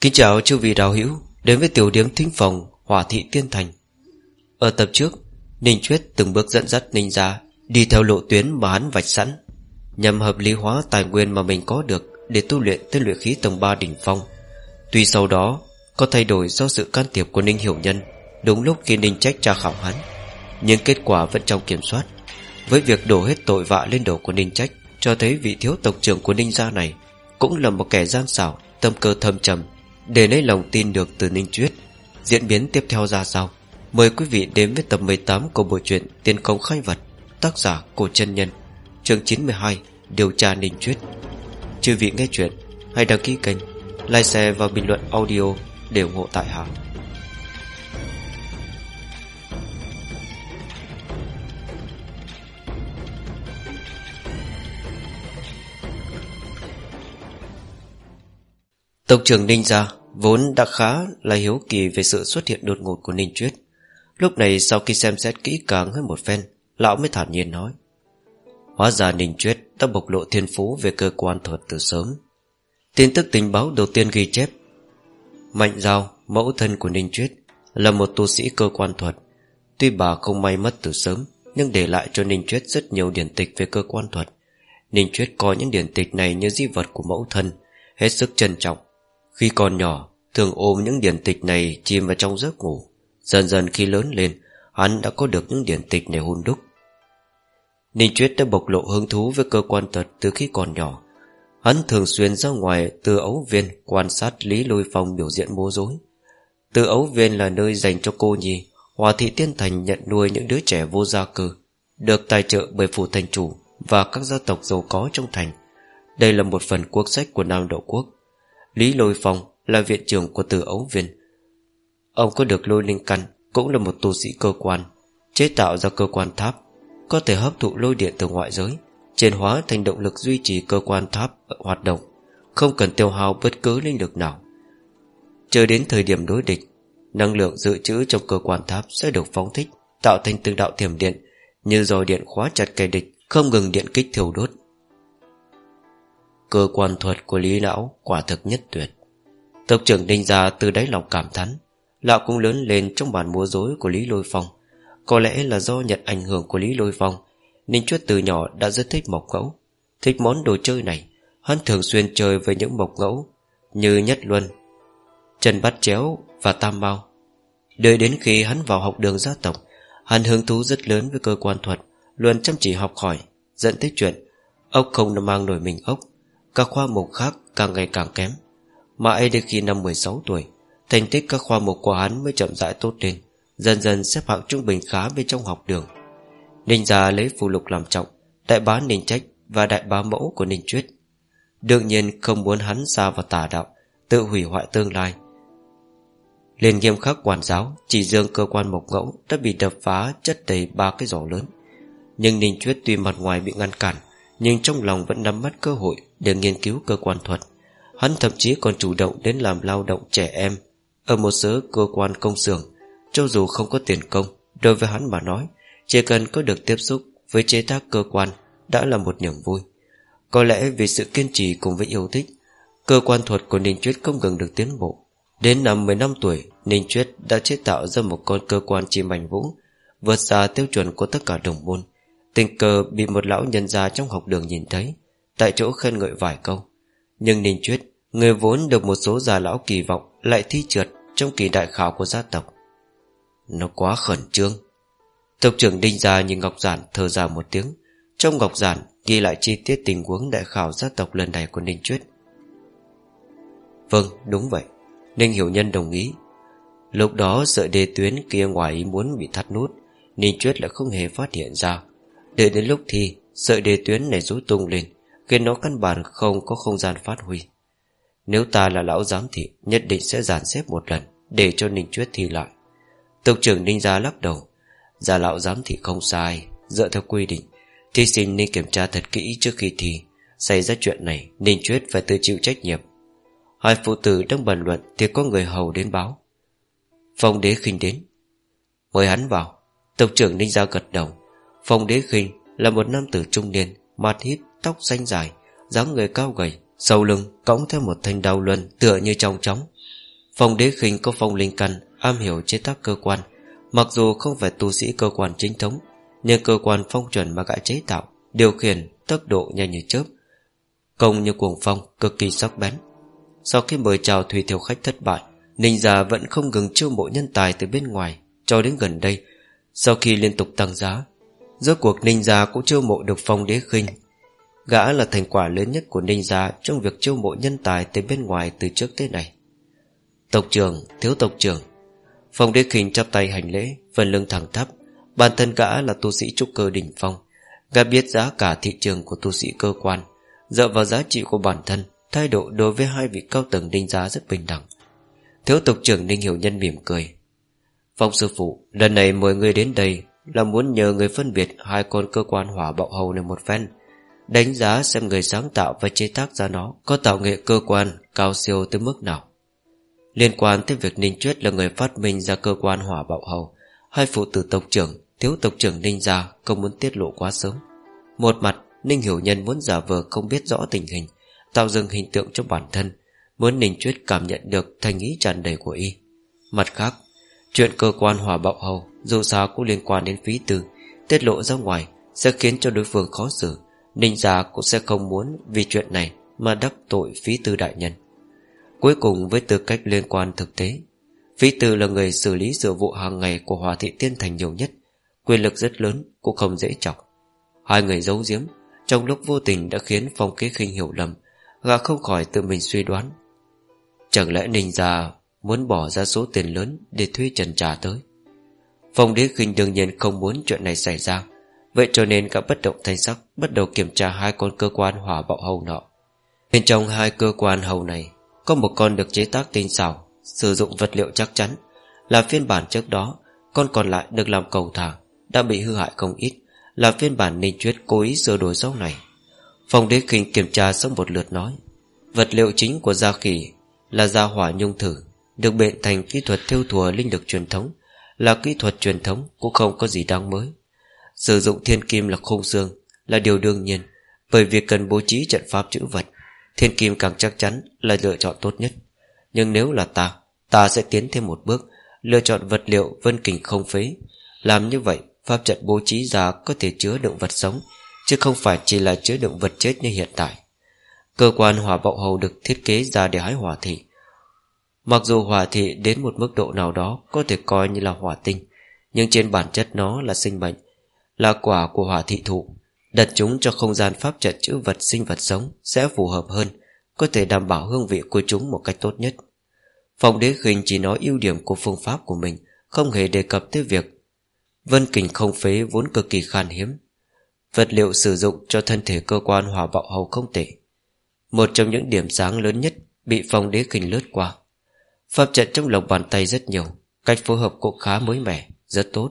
Kính chào chư vị đạo hữu, Đến với tiểu điếm thính phòng Hỏa thị tiên thành. Ở tập trước, Ninh Chuyết từng bước dẫn dắt Ninh ra Đi theo lộ tuyến mà hắn vạch sẵn, Nhằm hợp lý hóa tài nguyên mà mình có được Để tu luyện tới luyện khí tầng 3 đỉnh phong. Tuy sau đó, Có thay đổi do sự can thiệp của Ninh Hiểu Nhân Đúng lúc khi Ninh trách tra khảo hắn, Nhưng kết quả vẫn trong kiểm soát. Với việc đổ hết tội vạ lên đầu của Ninh trách, Cho thấy vị thiếu tộc trưởng của Ninh gia này Cũng là một kẻ gian xảo, Tâm cơ thâm trầm để lấy lòng tin được từ Ninh Chuyết Diễn biến tiếp theo ra sao Mời quý vị đến với tập 18 của bộ truyện Tiên công khai vật, Tác giả Cổ chân Nhân, chương 92 Điều tra Ninh Chuyết Chư vị nghe chuyện, Hãy đăng ký kênh, Like, share và bình luận audio Để ủng hộ tại hạ Tộc trưởng Ninh ra. Vốn đã khá là hiếu kỳ Về sự xuất hiện đột ngột của Ninh Chuyết Lúc này sau khi xem xét kỹ càng hơn một phen, Lão mới thản nhiên nói, Hóa ra Ninh Chuyết đã bộc lộ thiên phú Về cơ quan thuật từ sớm. Tin tức tình báo đầu tiên ghi chép, Mạnh Giao, Mẫu thân của Ninh Chuyết Là một tu sĩ cơ quan thuật. Tuy bà không may mất từ sớm, Nhưng để lại cho Ninh Chuyết rất nhiều điển tịch về cơ quan thuật. Ninh Chuyết coi những điển tịch này như di vật của mẫu thân, Hết sức trân trọng. Khi còn nhỏ Thường ôm những điển tịch này chìm vào trong giấc ngủ. Dần dần khi lớn lên, Hắn đã có được những điển tịch này hôn đúc. Ninh Chuyết đã bộc lộ hứng thú với cơ quan tật từ khi còn nhỏ. Hắn thường xuyên ra ngoài từ ấu viên quan sát Lý Lôi Phong biểu diễn múa rối. Từ ấu viên là nơi dành cho cô nhi, Hòa thị Tiên Thành nhận nuôi những đứa trẻ vô gia cư, Được tài trợ bởi phủ thành chủ Và các gia tộc giàu có trong thành. Đây là một phần quốc sách của Nam Độ Quốc. Lý Lôi Phong là viện trưởng của từ ấu viên. Ông có được lôi linh căn, Cũng là một tu sĩ cơ quan, Chế tạo ra cơ quan tháp, Có thể hấp thụ lôi điện từ ngoại giới, Chuyển hóa thành động lực duy trì cơ quan tháp hoạt động, Không cần tiêu hao bất cứ linh lực nào. Chờ đến thời điểm đối địch, Năng lượng dự trữ trong cơ quan tháp Sẽ được phóng thích, Tạo thành từng đạo thiểm điện, Như dòi điện khóa chặt kẻ địch Không ngừng điện kích thiêu đốt. Cơ quan thuật của Lý Lão Quả thực nhất tuyệt. Tộc trưởng đinh gia từ đáy lòng cảm thán, Lão cũng lớn lên trong bản múa rối của Lý Lôi Phong. Có lẽ là do nhận ảnh hưởng của Lý Lôi Phong Ninh Chuất từ nhỏ đã rất thích mộc ngẫu. Thích món đồ chơi này, Hắn thường xuyên chơi với những mộc ngẫu, Như Nhất Luân, Trần Bát Chéo và Tam Mao. Đợi đến khi hắn vào học đường gia tộc, Hắn hứng thú rất lớn với cơ quan thuật, Luôn chăm chỉ học hỏi, Dẫn tới chuyện Ốc không mang nổi mình ốc, Các khoa mục khác càng ngày càng kém. Mãi đến khi năm 16 tuổi, Thành tích các khoa mục của hắn mới chậm rãi tốt lên, Dần dần xếp hạng trung bình khá bên trong học đường. Ninh gia lấy phù lục làm trọng, Đại bá Ninh Trách và đại bá mẫu của Ninh Chuyết Đương nhiên không muốn hắn xa vào tà đạo, Tự hủy hoại tương lai. Liền nghiêm khắc quản giáo, Chỉ dương cơ quan mộc ngẫu Đã bị đập phá chất đầy ba cái giỏ lớn. Nhưng Ninh Chuyết tuy mặt ngoài bị ngăn cản, Nhưng trong lòng vẫn nắm bắt cơ hội Để nghiên cứu cơ quan thuật. Hắn thậm chí còn chủ động đến làm lao động trẻ em Ở một số cơ quan công xưởng, Cho dù không có tiền công. Đối với hắn mà nói, Chỉ cần có được tiếp xúc với chế tác cơ quan Đã là một niềm vui. Có lẽ vì sự kiên trì cùng với yêu thích, Cơ quan thuật của Ninh Chuyết không ngừng được tiến bộ. Đến năm 15 tuổi, Ninh Chuyết đã chế tạo ra một con cơ quan chim mảnh vũ, Vượt xa tiêu chuẩn của tất cả đồng môn. Tình cờ bị một lão nhân gia trong học đường nhìn thấy, Tại chỗ khen ngợi vài câu. Nhưng Ninh Chuyết Người vốn được một số già lão kỳ vọng Lại thi trượt trong kỳ đại khảo của gia tộc. Nó quá khẩn trương. Tộc trưởng Đinh Gia nhìn Ngọc Giản thở ra một tiếng. Trong Ngọc Giản ghi lại chi tiết tình huống đại khảo gia tộc lần này của Ninh Chuyết Vâng đúng vậy. Ninh Hiểu Nhân đồng ý. Lúc đó sợi đề tuyến kia ngoài ý muốn bị thắt nút, Ninh Chuyết lại không hề phát hiện ra. Đợi đến lúc thi, Sợi đề tuyến này rút tung lên. Khiến nó căn bản không có không gian phát huy. Nếu ta là lão giám thị Nhất định sẽ dàn xếp một lần Để cho Ninh Chuyết thi lại. Tộc trưởng Ninh Gia lắc đầu. Gia lão giám thị không sai Dựa theo quy định. Thí sinh nên kiểm tra thật kỹ trước khi thi. Xảy ra chuyện này Ninh Chuyết phải tự chịu trách nhiệm. Hai phụ tử đang bàn luận Thì có người hầu đến báo. Phong đế khinh đến. Mời hắn vào. Tộc trưởng Ninh Gia gật đầu. Phong đế khinh là một nam tử trung niên Mặt hít, tóc xanh dài, dáng người cao gầy, Sau lưng cõng theo một thanh đao luân Tựa như trong chóng. Phong đế khinh có phong linh căn, Am hiểu chế tác cơ quan. Mặc dù không phải tu sĩ cơ quan chính thống, Nhưng cơ quan phong chuẩn mà gã chế tạo Điều khiển tốc độ nhanh như chớp. Công như cuồng phong, Cực kỳ sắc bén. Sau khi mời chào Thủy Thiểu Khách thất bại, Ninh già vẫn không ngừng chiêu mộ nhân tài từ bên ngoài Cho đến gần đây. Sau khi liên tục tăng giá, Rốt cuộc Ninh gia cũng chiêu mộ được phong đế khinh. Gã là thành quả lớn nhất của Ninh gia Trong việc chiêu mộ nhân tài từ bên ngoài từ trước tới này Tộc trưởng, thiếu tộc trưởng. Phong đế khinh chắp tay hành lễ Phần lưng thẳng thấp Bản thân gã là tu sĩ trúc cơ đỉnh phong. Gã biết giá cả thị trường của tu sĩ cơ quan Dựa vào giá trị của bản thân Thái độ đối với hai vị cao tầng ninh giá rất bình đẳng. Thiếu tộc trưởng Ninh Hiểu Nhân mỉm cười. Phong sư phụ Lần này mời người đến đây Là muốn nhờ người phân biệt Hai con cơ quan hỏa bạo hầu này một phen. Đánh giá xem người sáng tạo và chế tác ra nó Có tạo nghệ cơ quan Cao siêu tới mức nào. Liên quan tới việc Ninh Chuyết là người phát minh ra cơ quan hỏa bạo hầu, Hai phụ tử tộc trưởng, Thiếu tộc trưởng Ninh gia Không muốn tiết lộ quá sớm. Một mặt, Ninh Hiểu Nhân muốn giả vờ không biết rõ tình hình, Tạo dựng hình tượng cho bản thân, Muốn Ninh Chuyết cảm nhận được thành ý tràn đầy của y. Mặt khác, Chuyện cơ quan hỏa bạo hầu Dù sao cũng liên quan đến phí tư, Tiết lộ ra ngoài Sẽ khiến cho đối phương khó xử. Ninh gia cũng sẽ không muốn vì chuyện này Mà đắc tội phí tư đại nhân. Cuối cùng với tư cách liên quan thực tế, Phí tư là người xử lý sự vụ hàng ngày Của Hòa thị tiên thành nhiều nhất, Quyền lực rất lớn cũng không dễ chọc. Hai người giấu giếm, Trong lúc vô tình đã khiến phong kế khinh hiểu lầm, Gã không khỏi tự mình suy đoán. Chẳng lẽ Ninh Gia Muốn bỏ ra số tiền lớn Để thuê trần trà tới? Phong đế khinh đương nhiên không muốn chuyện này xảy ra. Vậy cho nên cả bất động thanh sắc Bắt đầu kiểm tra hai con cơ quan hỏa bạo hầu nọ. Bên trong hai cơ quan hầu này, Có một con được chế tác tinh xảo, Sử dụng vật liệu chắc chắn. Là phiên bản trước đó, Con còn lại được làm cầu thả, Đã bị hư hại không ít. Là phiên bản ninh chuyết cố ý sửa đổi sau này. Phòng đế khinh kiểm tra xong một lượt nói, Vật liệu chính của gia khỉ Là gia hỏa nhung thử, Được bệnh thành kỹ thuật theo thùa linh lực truyền thống. Là kỹ thuật truyền thống Cũng không có gì đáng mới. Sử dụng thiên kim là khung xương, Là điều đương nhiên. Bởi vì cần bố trí trận pháp chữ vật, Thiên kim càng chắc chắn là lựa chọn tốt nhất. Nhưng nếu là ta Ta sẽ tiến thêm một bước, Lựa chọn vật liệu vân kình không phế. Làm như vậy, Pháp trận bố trí ra có thể chứa động vật sống, Chứ không phải chỉ là chứa động vật chết như hiện tại. Cơ quan hỏa bạo hầu được thiết kế ra để hái hỏa thị. Mặc dù hỏa thị đến một mức độ nào đó Có thể coi như là hỏa tinh, Nhưng trên bản chất nó là sinh mệnh. Là quả của hỏa thị thụ. Đặt chúng cho không gian pháp trận chữ vật sinh vật sống Sẽ phù hợp hơn, Có thể đảm bảo hương vị của chúng một cách tốt nhất. Phòng đế khinh chỉ nói ưu điểm của phương pháp của mình, Không hề đề cập tới việc Vân kình không phế vốn cực kỳ khan hiếm. Vật liệu sử dụng cho thân thể cơ quan hỏa bạo hầu không tệ. Một trong những điểm sáng lớn nhất Bị phong đế khinh lướt qua. Pháp trận trong lòng bàn tay rất nhiều, Cách phối hợp cũng khá mới mẻ, Rất tốt.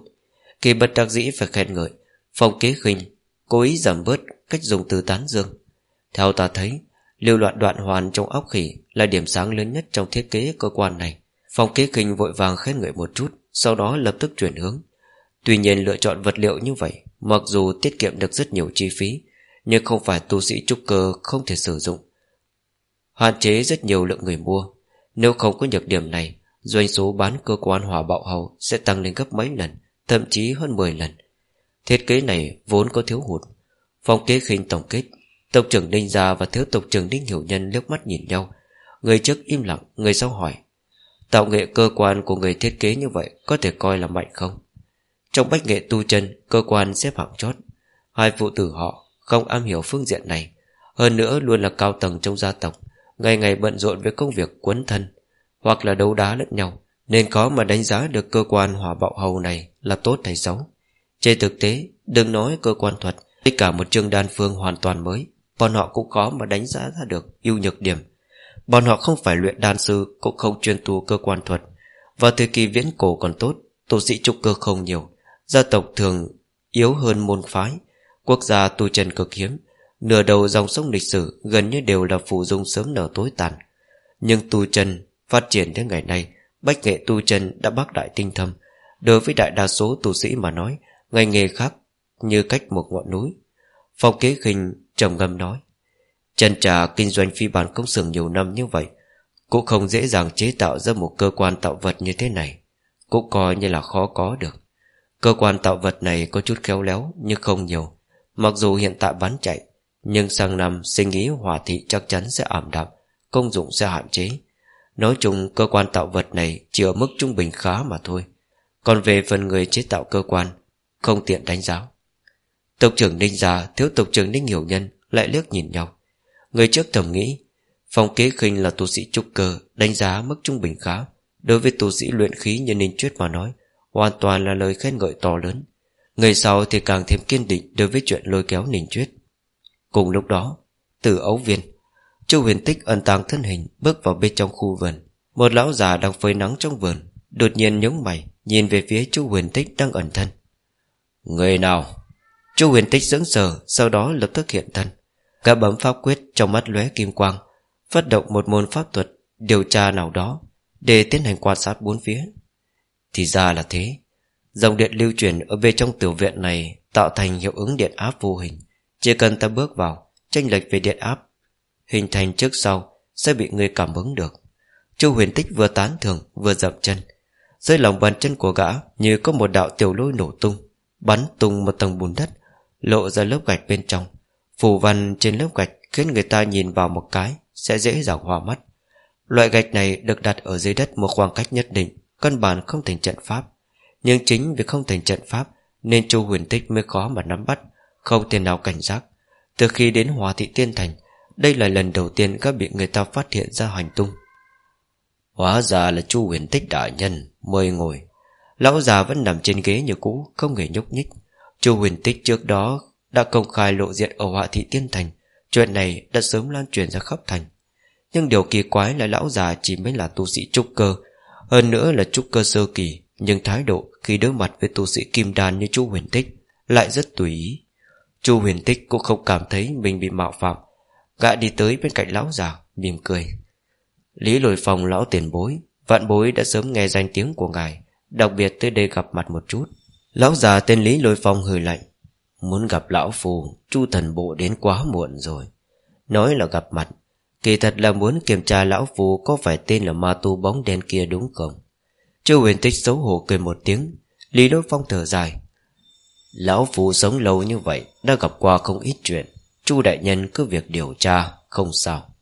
Kỳ bất đắc dĩ phải khen ngợi. Phong kế khinh Cố ý giảm bớt cách dùng từ tán dương. Theo ta thấy, Lưu loạn đoạn hoàn trong óc khỉ Là điểm sáng lớn nhất trong thiết kế cơ quan này. Phong kế khinh vội vàng khen ngợi một chút, Sau đó lập tức chuyển hướng. Tuy nhiên lựa chọn vật liệu như vậy, Mặc dù tiết kiệm được rất nhiều chi phí, Nhưng không phải tu sĩ trúc cơ không thể sử dụng. Hạn chế rất nhiều lượng người mua. Nếu không có nhược điểm này, Doanh số bán cơ quan hỏa bạo hầu Sẽ tăng lên gấp mấy lần. Thậm chí hơn 10 lần. Thiết kế này vốn có thiếu hụt. Phong kế khinh tổng kết, Tộc trưởng Đinh Gia và thiếu tộc trưởng Đinh Hiểu Nhân liếc mắt nhìn nhau. Người trước im lặng, Người sau hỏi, Tạo nghệ cơ quan của người thiết kế như vậy Có thể coi là mạnh không? Trong bách nghệ tu chân, Cơ quan xếp hạng chót. Hai phụ tử họ không am hiểu phương diện này. Hơn nữa luôn là cao tầng trong gia tộc, Ngày ngày bận rộn với công việc quấn thân Hoặc là đấu đá lẫn nhau. Nên khó mà đánh giá được cơ quan hỏa bạo hầu này Là tốt hay xấu. Trên thực tế, Đừng nói cơ quan thuật, Tất cả một chương đan phương hoàn toàn mới, Bọn họ cũng khó mà đánh giá ra được ưu nhược điểm. Bọn họ không phải luyện đan sư, Cũng không chuyên tu cơ quan thuật. Vào thời kỳ viễn cổ còn tốt, Tu sĩ trúc cơ không nhiều, Gia tộc thường yếu hơn môn phái, Quốc gia tu trần cực hiếm, Nửa đầu dòng sông lịch sử Gần như đều là phụ dung sớm nở tối tàn. Nhưng tu trần phát triển đến ngày nay Bách nghệ tu chân đã bác đại tinh thâm. Đối với đại đa số tu sĩ mà nói, Ngành nghề khác như cách một ngọn núi. Phong kế khinh trầm ngâm nói, Chân trà kinh doanh phi bản công xưởng nhiều năm như vậy, Cũng không dễ dàng chế tạo ra một cơ quan tạo vật như thế này, Cũng coi như là khó có được. Cơ quan tạo vật này có chút khéo léo Nhưng không nhiều. Mặc dù hiện tại bán chạy, Nhưng sang năm sinh ý hòa thị chắc chắn sẽ ảm đạm, Công dụng sẽ hạn chế. Nói chung, cơ quan tạo vật này Chỉ ở mức trung bình khá mà thôi. Còn về phần người chế tạo cơ quan, Không tiện đánh giá. Tộc trưởng Ninh già, Thiếu tộc trưởng Ninh Hiểu Nhân Lại liếc nhìn nhau. Người trước thầm nghĩ, Phong kế khinh là tu sĩ trúc cơ, Đánh giá mức trung bình khá. Đối với tu sĩ luyện khí như Ninh Chuyết mà nói, Hoàn toàn là lời khen ngợi to lớn. Người sau thì càng thêm kiên định Đối với chuyện lôi kéo Ninh Chuyết Cùng lúc đó Từ ấu viên Chu huyền tích ẩn tàng thân hình Bước vào bên trong khu vườn. Một lão già đang phơi nắng trong vườn Đột nhiên nhướng mày Nhìn về phía chu huyền tích đang ẩn thân. Người nào? Chu huyền tích sững sờ Sau đó lập tức hiện thân. Cả bấm pháp quyết trong mắt lóe kim quang Phát động một môn pháp thuật Điều tra nào đó Để tiến hành quan sát bốn phía. Thì ra là thế. Dòng điện lưu chuyển ở bên trong tiểu viện này Tạo thành hiệu ứng điện áp vô hình. Chỉ cần ta bước vào Tranh lệch về điện áp Hình thành trước sau, Sẽ bị người cảm ứng được. Chu huyền tích vừa tán thưởng, vừa dậm chân. Dưới lòng bàn chân của gã, Như có một đạo tiểu lôi nổ tung, Bắn tung một tầng bùn đất, Lộ ra lớp gạch bên trong. Phù văn trên lớp gạch Khiến người ta nhìn vào một cái, Sẽ dễ dàng hòa mắt. Loại gạch này được đặt ở dưới đất một khoảng cách nhất định, Căn bản không thành trận pháp. Nhưng chính vì không thành trận pháp, Nên Chu huyền tích mới khó mà nắm bắt, Không thể nào cảnh giác. Từ khi đến Hòa Thị Tiên Thành đây là lần đầu tiên các bị người ta phát hiện ra hành tung. Hóa ra là Chu huyền tích đại nhân, Mời ngồi. Lão già vẫn nằm trên ghế như cũ, Không hề nhúc nhích. Chu huyền tích trước đó đã công khai lộ diện ở họa thị tiên thành. Chuyện này đã sớm lan truyền ra khắp thành. Nhưng điều kỳ quái là lão già chỉ mới là tu sĩ trúc cơ. Hơn nữa là trúc cơ sơ kỳ, Nhưng thái độ khi đối mặt với tu sĩ kim đan như chu huyền tích Lại rất tùy ý. Chu huyền tích cũng không cảm thấy mình bị mạo phạm. Gã đi tới bên cạnh lão già, mỉm cười. Lý lồi phòng lão tiền bối, Vạn bối đã sớm nghe danh tiếng của ngài, Đặc biệt tới đây gặp mặt một chút. Lão già tên Lý lôi phong hừ lạnh. Muốn gặp lão phù, Chu thần bộ đến quá muộn rồi. Nói là gặp mặt, Kỳ thật là muốn kiểm tra lão phù Có phải tên là ma tu bóng đen kia đúng không? Chu huyền tích xấu hổ cười một tiếng, Lý lôi phong thở dài. Lão phù sống lâu như vậy, Đã gặp qua không ít chuyện. Chu đại nhân cứ việc điều tra, Không sao.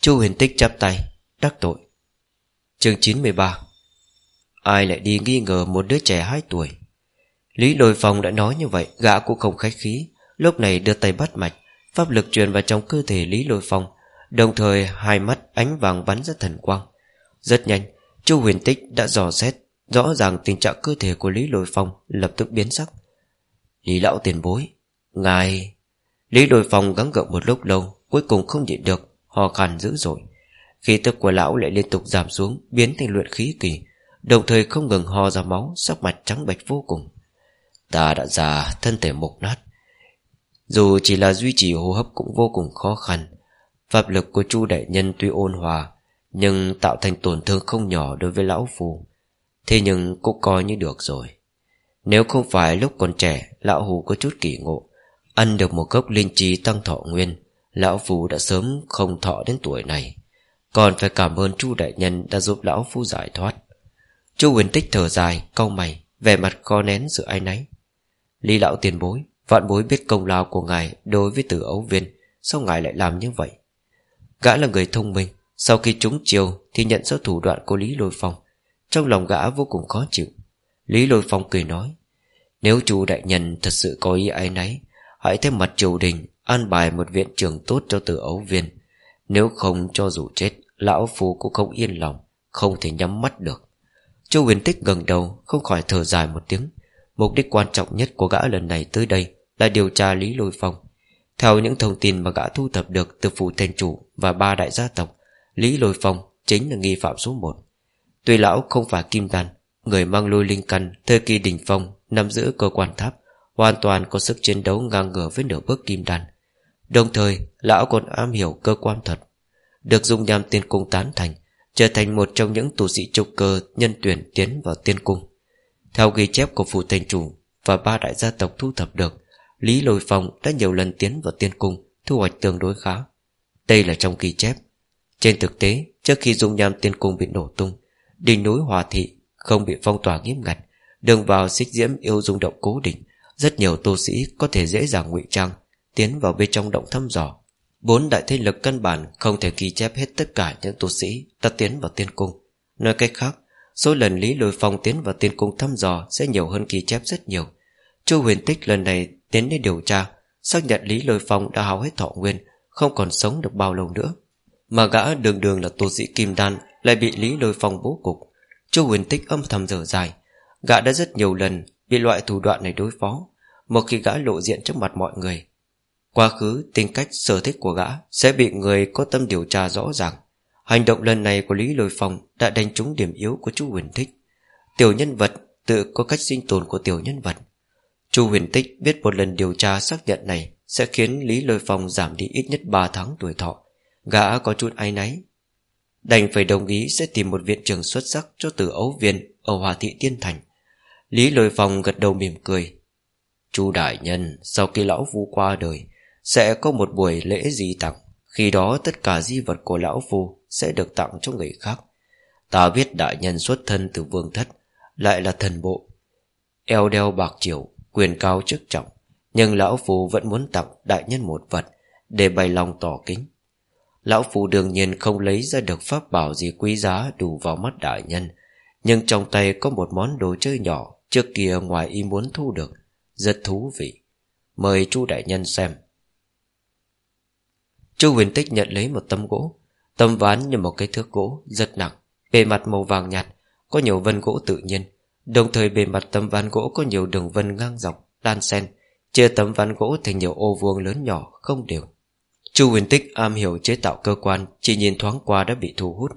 Chu huyền tích chắp tay, Đắc tội. Chương 93 Ai lại đi nghi ngờ một đứa trẻ 2 tuổi? Lý lôi phong đã nói như vậy, Gã cũng không khách khí. Lúc này đưa tay bắt mạch, Pháp lực truyền vào trong cơ thể Lý lôi phong, Đồng thời hai mắt ánh vàng bắn ra thần quang. Rất nhanh, Chu huyền tích đã dò xét, Rõ ràng tình trạng cơ thể của Lý lôi phong Lập tức biến sắc. Lý lão tiền bối, Ngài Lý lôi phòng gắng gượng một lúc lâu, Cuối cùng không nhịn được Hò khàn dữ dội. Khí tức của lão lại liên tục giảm xuống, Biến thành luyện khí kỳ, Đồng thời không ngừng ho ra máu, Sắc mặt trắng bệch vô cùng. Ta đã già, thân thể mục nát. Dù chỉ là duy trì hô hấp cũng vô cùng khó khăn. Pháp lực của chu đại nhân tuy ôn hòa, Nhưng tạo thành tổn thương không nhỏ đối với lão phù. Thế nhưng cũng coi như được rồi. Nếu không phải lúc còn trẻ, Lão hù có chút kỳ ngộ Ăn được một gốc linh trí tăng thọ nguyên, Lão phù đã sớm không thọ đến tuổi này. Còn phải cảm ơn chu đại nhân Đã giúp lão phu giải thoát. Chu huyền tích thở dài Câu mày, Vẻ mặt co nén sự ai náy. Lý lão tiền bối, Vạn bối biết công lao của ngài đối với tử ấu viên, Sao ngài lại làm như vậy? Gã là người thông minh, Sau khi trúng chiều thì nhận ra thủ đoạn của Lý Lôi Phong. Trong lòng gã vô cùng khó chịu. Lý Lôi Phong cười nói, Nếu chu đại nhân thật sự có ý ái náy Hãy thêm mặt triều đình An bài một viện trưởng tốt cho tử ấu viên. Nếu không cho dù chết, Lão Phu cũng không yên lòng, Không thể nhắm mắt được. Châu huyền tích gần đầu, Không khỏi thở dài một tiếng. Mục đích quan trọng nhất của gã lần này tới đây Là điều tra Lý Lôi Phong. Theo những thông tin mà gã thu thập được Từ phủ thành chủ và ba đại gia tộc, Lý Lôi Phong chính là nghi phạm số 1 Tuy lão không phải kim đan, Người mang lôi linh căn Thời kỳ đỉnh phong nằm giữ cơ quan tháp Hoàn toàn có sức chiến đấu ngang ngửa với nửa bước kim đan. Đồng thời, Lão còn am hiểu cơ quan thuật, Được dung nham tiên cung tán thành, Trở thành một trong những tù sĩ trục cơ Nhân tuyển tiến vào tiên cung. Theo ghi chép của phủ thành chủ Và ba đại gia tộc thu thập được, Lý Lôi Phong đã nhiều lần tiến vào tiên cung, Thu hoạch tương đối khá. Đây là trong ghi chép. Trên thực tế, Trước khi dung nham tiên cung bị nổ tung, Đỉnh núi Hòa Thị không bị phong tỏa nghiêm ngặt, Đường vào xích diễm yêu dung động cố định rất nhiều tu sĩ có thể dễ dàng ngụy trang, Tiến vào bên trong động thăm dò. Bốn đại thế lực căn bản Không thể ghi chép hết tất cả những tu sĩ Đã tiến vào tiên cung. Nói cách khác, Số lần Lý Lôi Phong tiến vào tiên cung thăm dò Sẽ nhiều hơn ghi chép rất nhiều. Chu huyền tích lần này tiến đến điều tra, Xác nhận Lý Lôi Phong đã hao hết thọ nguyên, Không còn sống được bao lâu nữa. Mà gã đường đường là tu sĩ Kim Đan Lại bị Lý Lôi Phong bố cục. Chu huyền tích âm thầm dở dài, Gã đã rất nhiều lần bị loại thủ đoạn này đối phó. Một khi gã lộ diện trước mặt mọi người Quá khứ tính cách sở thích của gã Sẽ bị người có tâm điều tra rõ ràng. Hành động lần này của Lý Lôi Phong Đã đánh trúng điểm yếu của chú huyền Thích, Tiểu nhân vật tự có cách sinh tồn của tiểu nhân vật. Chu huyền tích biết một lần điều tra xác nhận này Sẽ khiến Lý Lôi Phong giảm đi ít nhất 3 tháng tuổi thọ. Gã có chút áy náy. Đành phải đồng ý sẽ tìm một viện trường xuất sắc Cho Tử ấu viên ở Hòa Thị Tiên Thành. Lý Lôi Phong gật đầu mỉm cười. Chu đại nhân, Sau khi lão phu qua đời, Sẽ có một buổi lễ di tặng. Khi đó tất cả di vật của lão phu Sẽ được tặng cho người khác. Ta biết đại nhân xuất thân từ vương thất, Lại là thần bộ. Eo đeo bạc triều, Quyền cao chức trọng, Nhưng lão phu vẫn muốn tặng đại nhân một vật Để bày lòng tỏ kính. Lão phu đương nhiên không lấy ra được pháp bảo gì quý giá đủ vào mắt đại nhân, Nhưng trong tay có một món đồ chơi nhỏ Trước kia ngoài ý muốn thu được. Rất thú vị. Mời chu đại nhân xem. Chu huyền tích nhận lấy một tấm gỗ, Tấm ván như một cái thước gỗ Rất nặng, Bề mặt màu vàng nhạt, Có nhiều vân gỗ tự nhiên. Đồng thời bề mặt tấm ván gỗ có nhiều đường vân ngang dọc, Đan sen Chia tấm ván gỗ thành nhiều ô vuông lớn nhỏ, Không đều. Chu huyền tích am hiểu chế tạo cơ quan, Chỉ nhìn thoáng qua đã bị thu hút.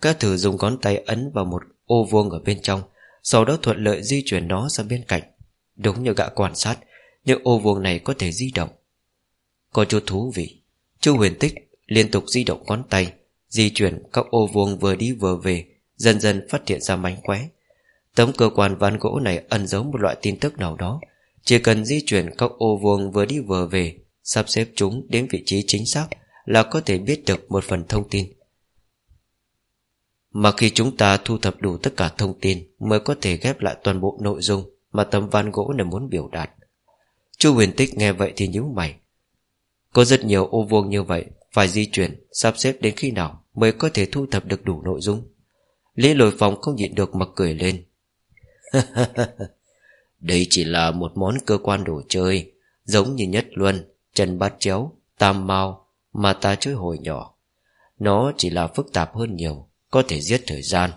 Các thử dùng ngón tay ấn vào một ô vuông ở bên trong, Sau đó thuận lợi di chuyển nó sang bên cạnh. Đúng như gã quan sát, Những ô vuông này có thể di động. Có chút thú vị Chu huyền tích liên tục di động ngón tay, Di chuyển các ô vuông vừa đi vừa về, Dần dần phát hiện ra mánh khóe. Tấm cơ quan ván gỗ này ẩn giấu một loại tin tức nào đó. Chỉ cần di chuyển các ô vuông vừa đi vừa về, Sắp xếp chúng đến vị trí chính xác Là có thể biết được một phần thông tin. Mà khi chúng ta thu thập đủ tất cả thông tin, Mới có thể ghép lại toàn bộ nội dung. Mà tấm ván gỗ này muốn biểu đạt. Chu huyền tích nghe vậy thì nhíu mày. Có rất nhiều ô vuông như vậy, Phải di chuyển, Sắp xếp đến khi nào Mới có thể thu thập được đủ nội dung. Lý lồi phòng không nhịn được mà cười lên. Đây chỉ là một món cơ quan đồ chơi, Giống như nhất luân Chân bát chéo, Tam mau Mà ta chơi hồi nhỏ. Nó chỉ là phức tạp hơn nhiều, Có thể giết thời gian.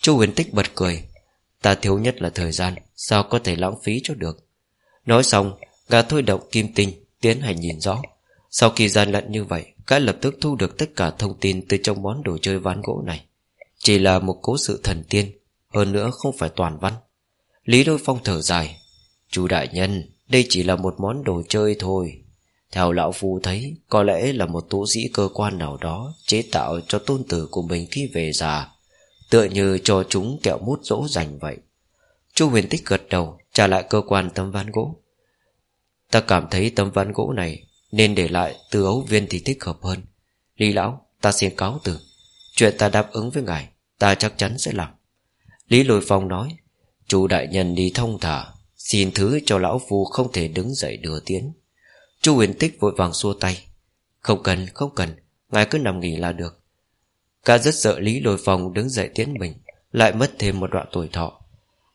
Chu huyền tích bật cười. Ta thiếu nhất là thời gian, Sao có thể lãng phí cho được? Nói xong, Gã thôi động kim tinh, Tiến hành nhìn rõ. Sau khi gian lận như vậy, Gã lập tức thu được tất cả thông tin Từ trong món đồ chơi ván gỗ này. Chỉ là một cố sự thần tiên, Hơn nữa không phải toàn văn. Lý Đôi Phong thở dài. Chú đại nhân, Đây chỉ là một món đồ chơi thôi. Theo lão phu thấy, Có lẽ là một tu sĩ cơ quan nào đó Chế tạo cho tôn tử của mình khi về già. Tựa như cho chúng kẹo mút dỗ dành vậy. Chu huyền tích gật đầu, Trả lại cơ quan tấm ván gỗ. Ta cảm thấy tấm ván gỗ này Nên để lại từ ấu viên thì thích hợp hơn. Lý lão, ta xin cáo từ. Chuyện ta đáp ứng với ngài, Ta chắc chắn sẽ làm. Lý lôi phong nói Chủ đại nhân đi thông thả, Xin thứ cho lão phu không thể đứng dậy đưa tiến. Chu huyền tích vội vàng xua tay, Không cần không cần, Ngài cứ nằm nghỉ là được. Cả rất sợ Lý lôi phong đứng dậy tiến mình, Lại mất thêm một đoạn tuổi thọ.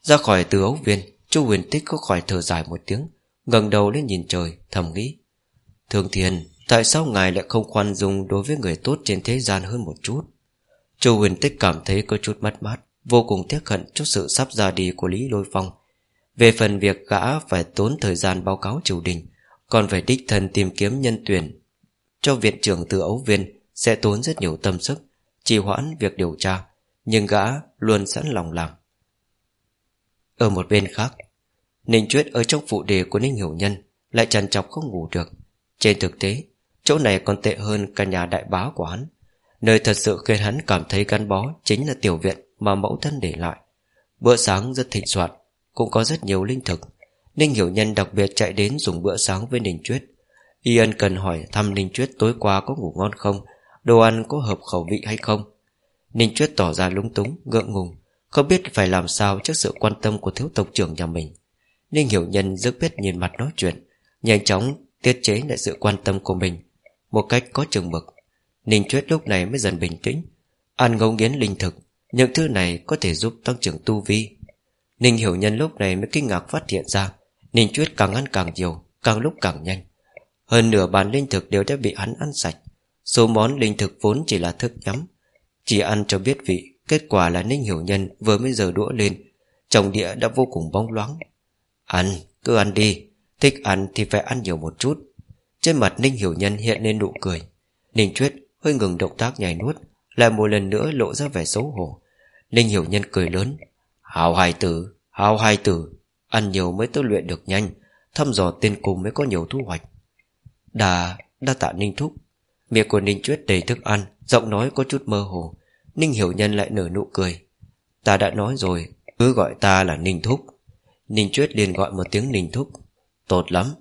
Ra khỏi từ ấu viên, Chu huyền tích có khỏi thở dài một tiếng, ngẩng đầu lên nhìn trời, thầm nghĩ. Thường thiền Tại sao ngài lại không khoan dung Đối với người tốt trên thế gian hơn một chút? Chu huyền tích cảm thấy có chút mất mát, Vô cùng tiếc hận trước sự sắp ra đi của Lý Lôi Phong. Về phần việc gã phải tốn thời gian báo cáo triều đình, Còn phải đích thân tìm kiếm nhân tuyển Cho viện trưởng từ ấu viên, Sẽ tốn rất nhiều tâm sức. Trì hoãn việc điều tra, Nhưng gã luôn sẵn lòng làm. Ở một bên khác, Ninh Chuyết ở trong phụ đề của Ninh Hiểu Nhân Lại trằn trọc không ngủ được. Trên thực tế, Chỗ này còn tệ hơn cả nhà đại bá của hắn, Nơi thật sự khiến hắn cảm thấy gắn bó Chính là tiểu viện mà mẫu thân để lại. Bữa sáng rất thịnh soạn, Cũng có rất nhiều linh thực. Ninh Hiểu Nhân đặc biệt chạy đến dùng bữa sáng với Ninh Chuyết Y ân cần hỏi thăm Ninh Chuyết tối qua có ngủ ngon không Đồ ăn có hợp khẩu vị hay không? Ninh Chuyết tỏ ra lúng túng, ngượng ngùng Không biết phải làm sao trước sự quan tâm của thiếu tộc trưởng nhà mình. Ninh Hiểu Nhân rất biết nhìn mặt nói chuyện Nhanh chóng tiết chế lại sự quan tâm của mình Một cách có chừng mực. Ninh Chuyết lúc này mới dần bình tĩnh Ăn ngấu nghiến linh thực Những thứ này có thể giúp tăng trưởng tu vi. Ninh Hiểu Nhân lúc này mới kinh ngạc phát hiện ra Ninh Chuyết càng ăn càng nhiều Càng lúc càng nhanh. Hơn nửa bàn linh thực đều đã bị hắn ăn sạch. Số món linh thực vốn chỉ là thức nhắm. Chỉ ăn cho biết vị Kết quả là Ninh Hiểu Nhân vừa mới giờ đũa lên. Trong địa đã vô cùng bóng loáng. Ăn, cứ ăn đi. Thích ăn thì phải ăn nhiều một chút. Trên mặt Ninh Hiểu Nhân hiện lên nụ cười. Ninh Chuyết hơi ngừng động tác nhảy nuốt Lại một lần nữa lộ ra vẻ xấu hổ. Ninh Hiểu Nhân cười lớn. Hào hài tử, hào hài tử. Ăn nhiều mới tôi luyện được nhanh Thăm dò tiên cùng mới có nhiều thu hoạch. Đà, đa tạ Ninh Thúc. Miệng của Ninh Chuyết đầy thức ăn, Giọng nói có chút mơ hồ. Ninh Hiểu Nhân lại nở nụ cười. Ta đã nói rồi, Cứ gọi ta là Ninh Thúc. Ninh Chuyết liền gọi một tiếng Ninh Thúc. Tốt lắm,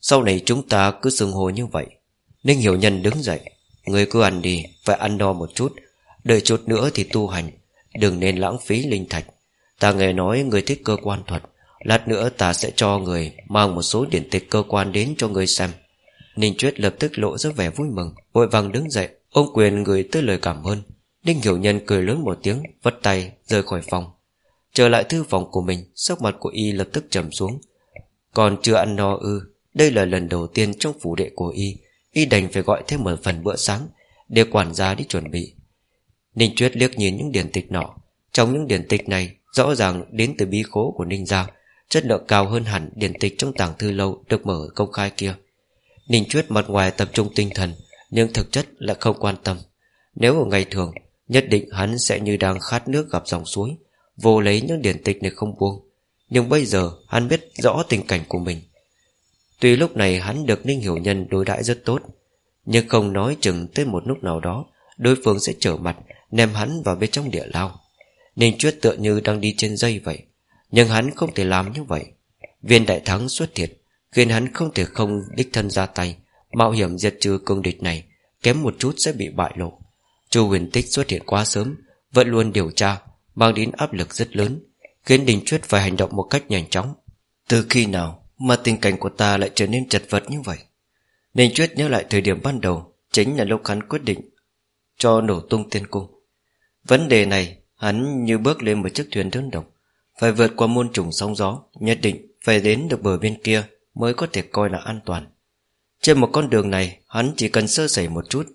Sau này chúng ta cứ xưng hồ như vậy. Ninh Hiểu Nhân đứng dậy. Người cứ ăn đi, Phải ăn no một chút. Đợi chút nữa thì tu hành, Đừng nên lãng phí linh thạch. Ta nghe nói người thích cơ quan thuật, Lát nữa ta sẽ cho người Mang một số điển tịch cơ quan đến cho người xem. Ninh Chuyết lập tức lộ ra vẻ vui mừng, Vội vàng đứng dậy, Ôm quyền gửi tới lời cảm ơn. Ninh Hiểu Nhân cười lớn một tiếng, Vất tay rời khỏi phòng. Trở lại thư phòng của mình, Sắc mặt của y lập tức trầm xuống. Còn chưa ăn no ư, Đây là lần đầu tiên trong phủ đệ của y Y đành phải gọi thêm một phần bữa sáng Để quản gia đi chuẩn bị. Ninh Chuyết liếc nhìn những điển tịch nọ. Trong những điển tịch này, Rõ ràng đến từ bí khố của Ninh Gia, Chất lượng cao hơn hẳn điển tịch trong tàng thư lâu Được mở công khai kia. Ninh Chuyết mặt ngoài tập trung tinh thần, Nhưng thực chất là không quan tâm. Nếu ở ngày thường, Nhất định hắn sẽ như đang khát nước gặp dòng suối, Vô lấy những điển tịch này không buông. Nhưng bây giờ, hắn biết rõ tình cảnh của mình. Tuy lúc này hắn được Ninh Hiểu Nhân đối đãi rất tốt, Nhưng không nói chừng tới một lúc nào đó, Đối phương sẽ trở mặt, Ném hắn vào bên trong địa lao. Ninh Chuyết tựa như đang đi trên dây vậy, Nhưng hắn không thể làm như vậy. Viên đại thắng xuất hiện Khiến hắn không thể không đích thân ra tay. Mạo hiểm diệt trừ cương địch này, Kém một chút sẽ bị bại lộ. Chu huyền tích xuất hiện quá sớm, Vẫn luôn điều tra, Mang đến áp lực rất lớn, Khiến Đình truyết phải hành động một cách nhanh chóng. Từ khi nào mà tình cảnh của ta lại trở nên chật vật như vậy? Đình truyết nhớ lại thời điểm ban đầu, Chính là lúc hắn quyết định Cho nổ tung tiên cung. Vấn đề này, hắn như bước lên một chiếc thuyền đơn độc Phải vượt qua môn trùng sóng gió, Nhất định phải đến được bờ bên kia. Mới có thể coi là an toàn. Trên một con đường này, Hắn chỉ cần sơ sẩy một chút,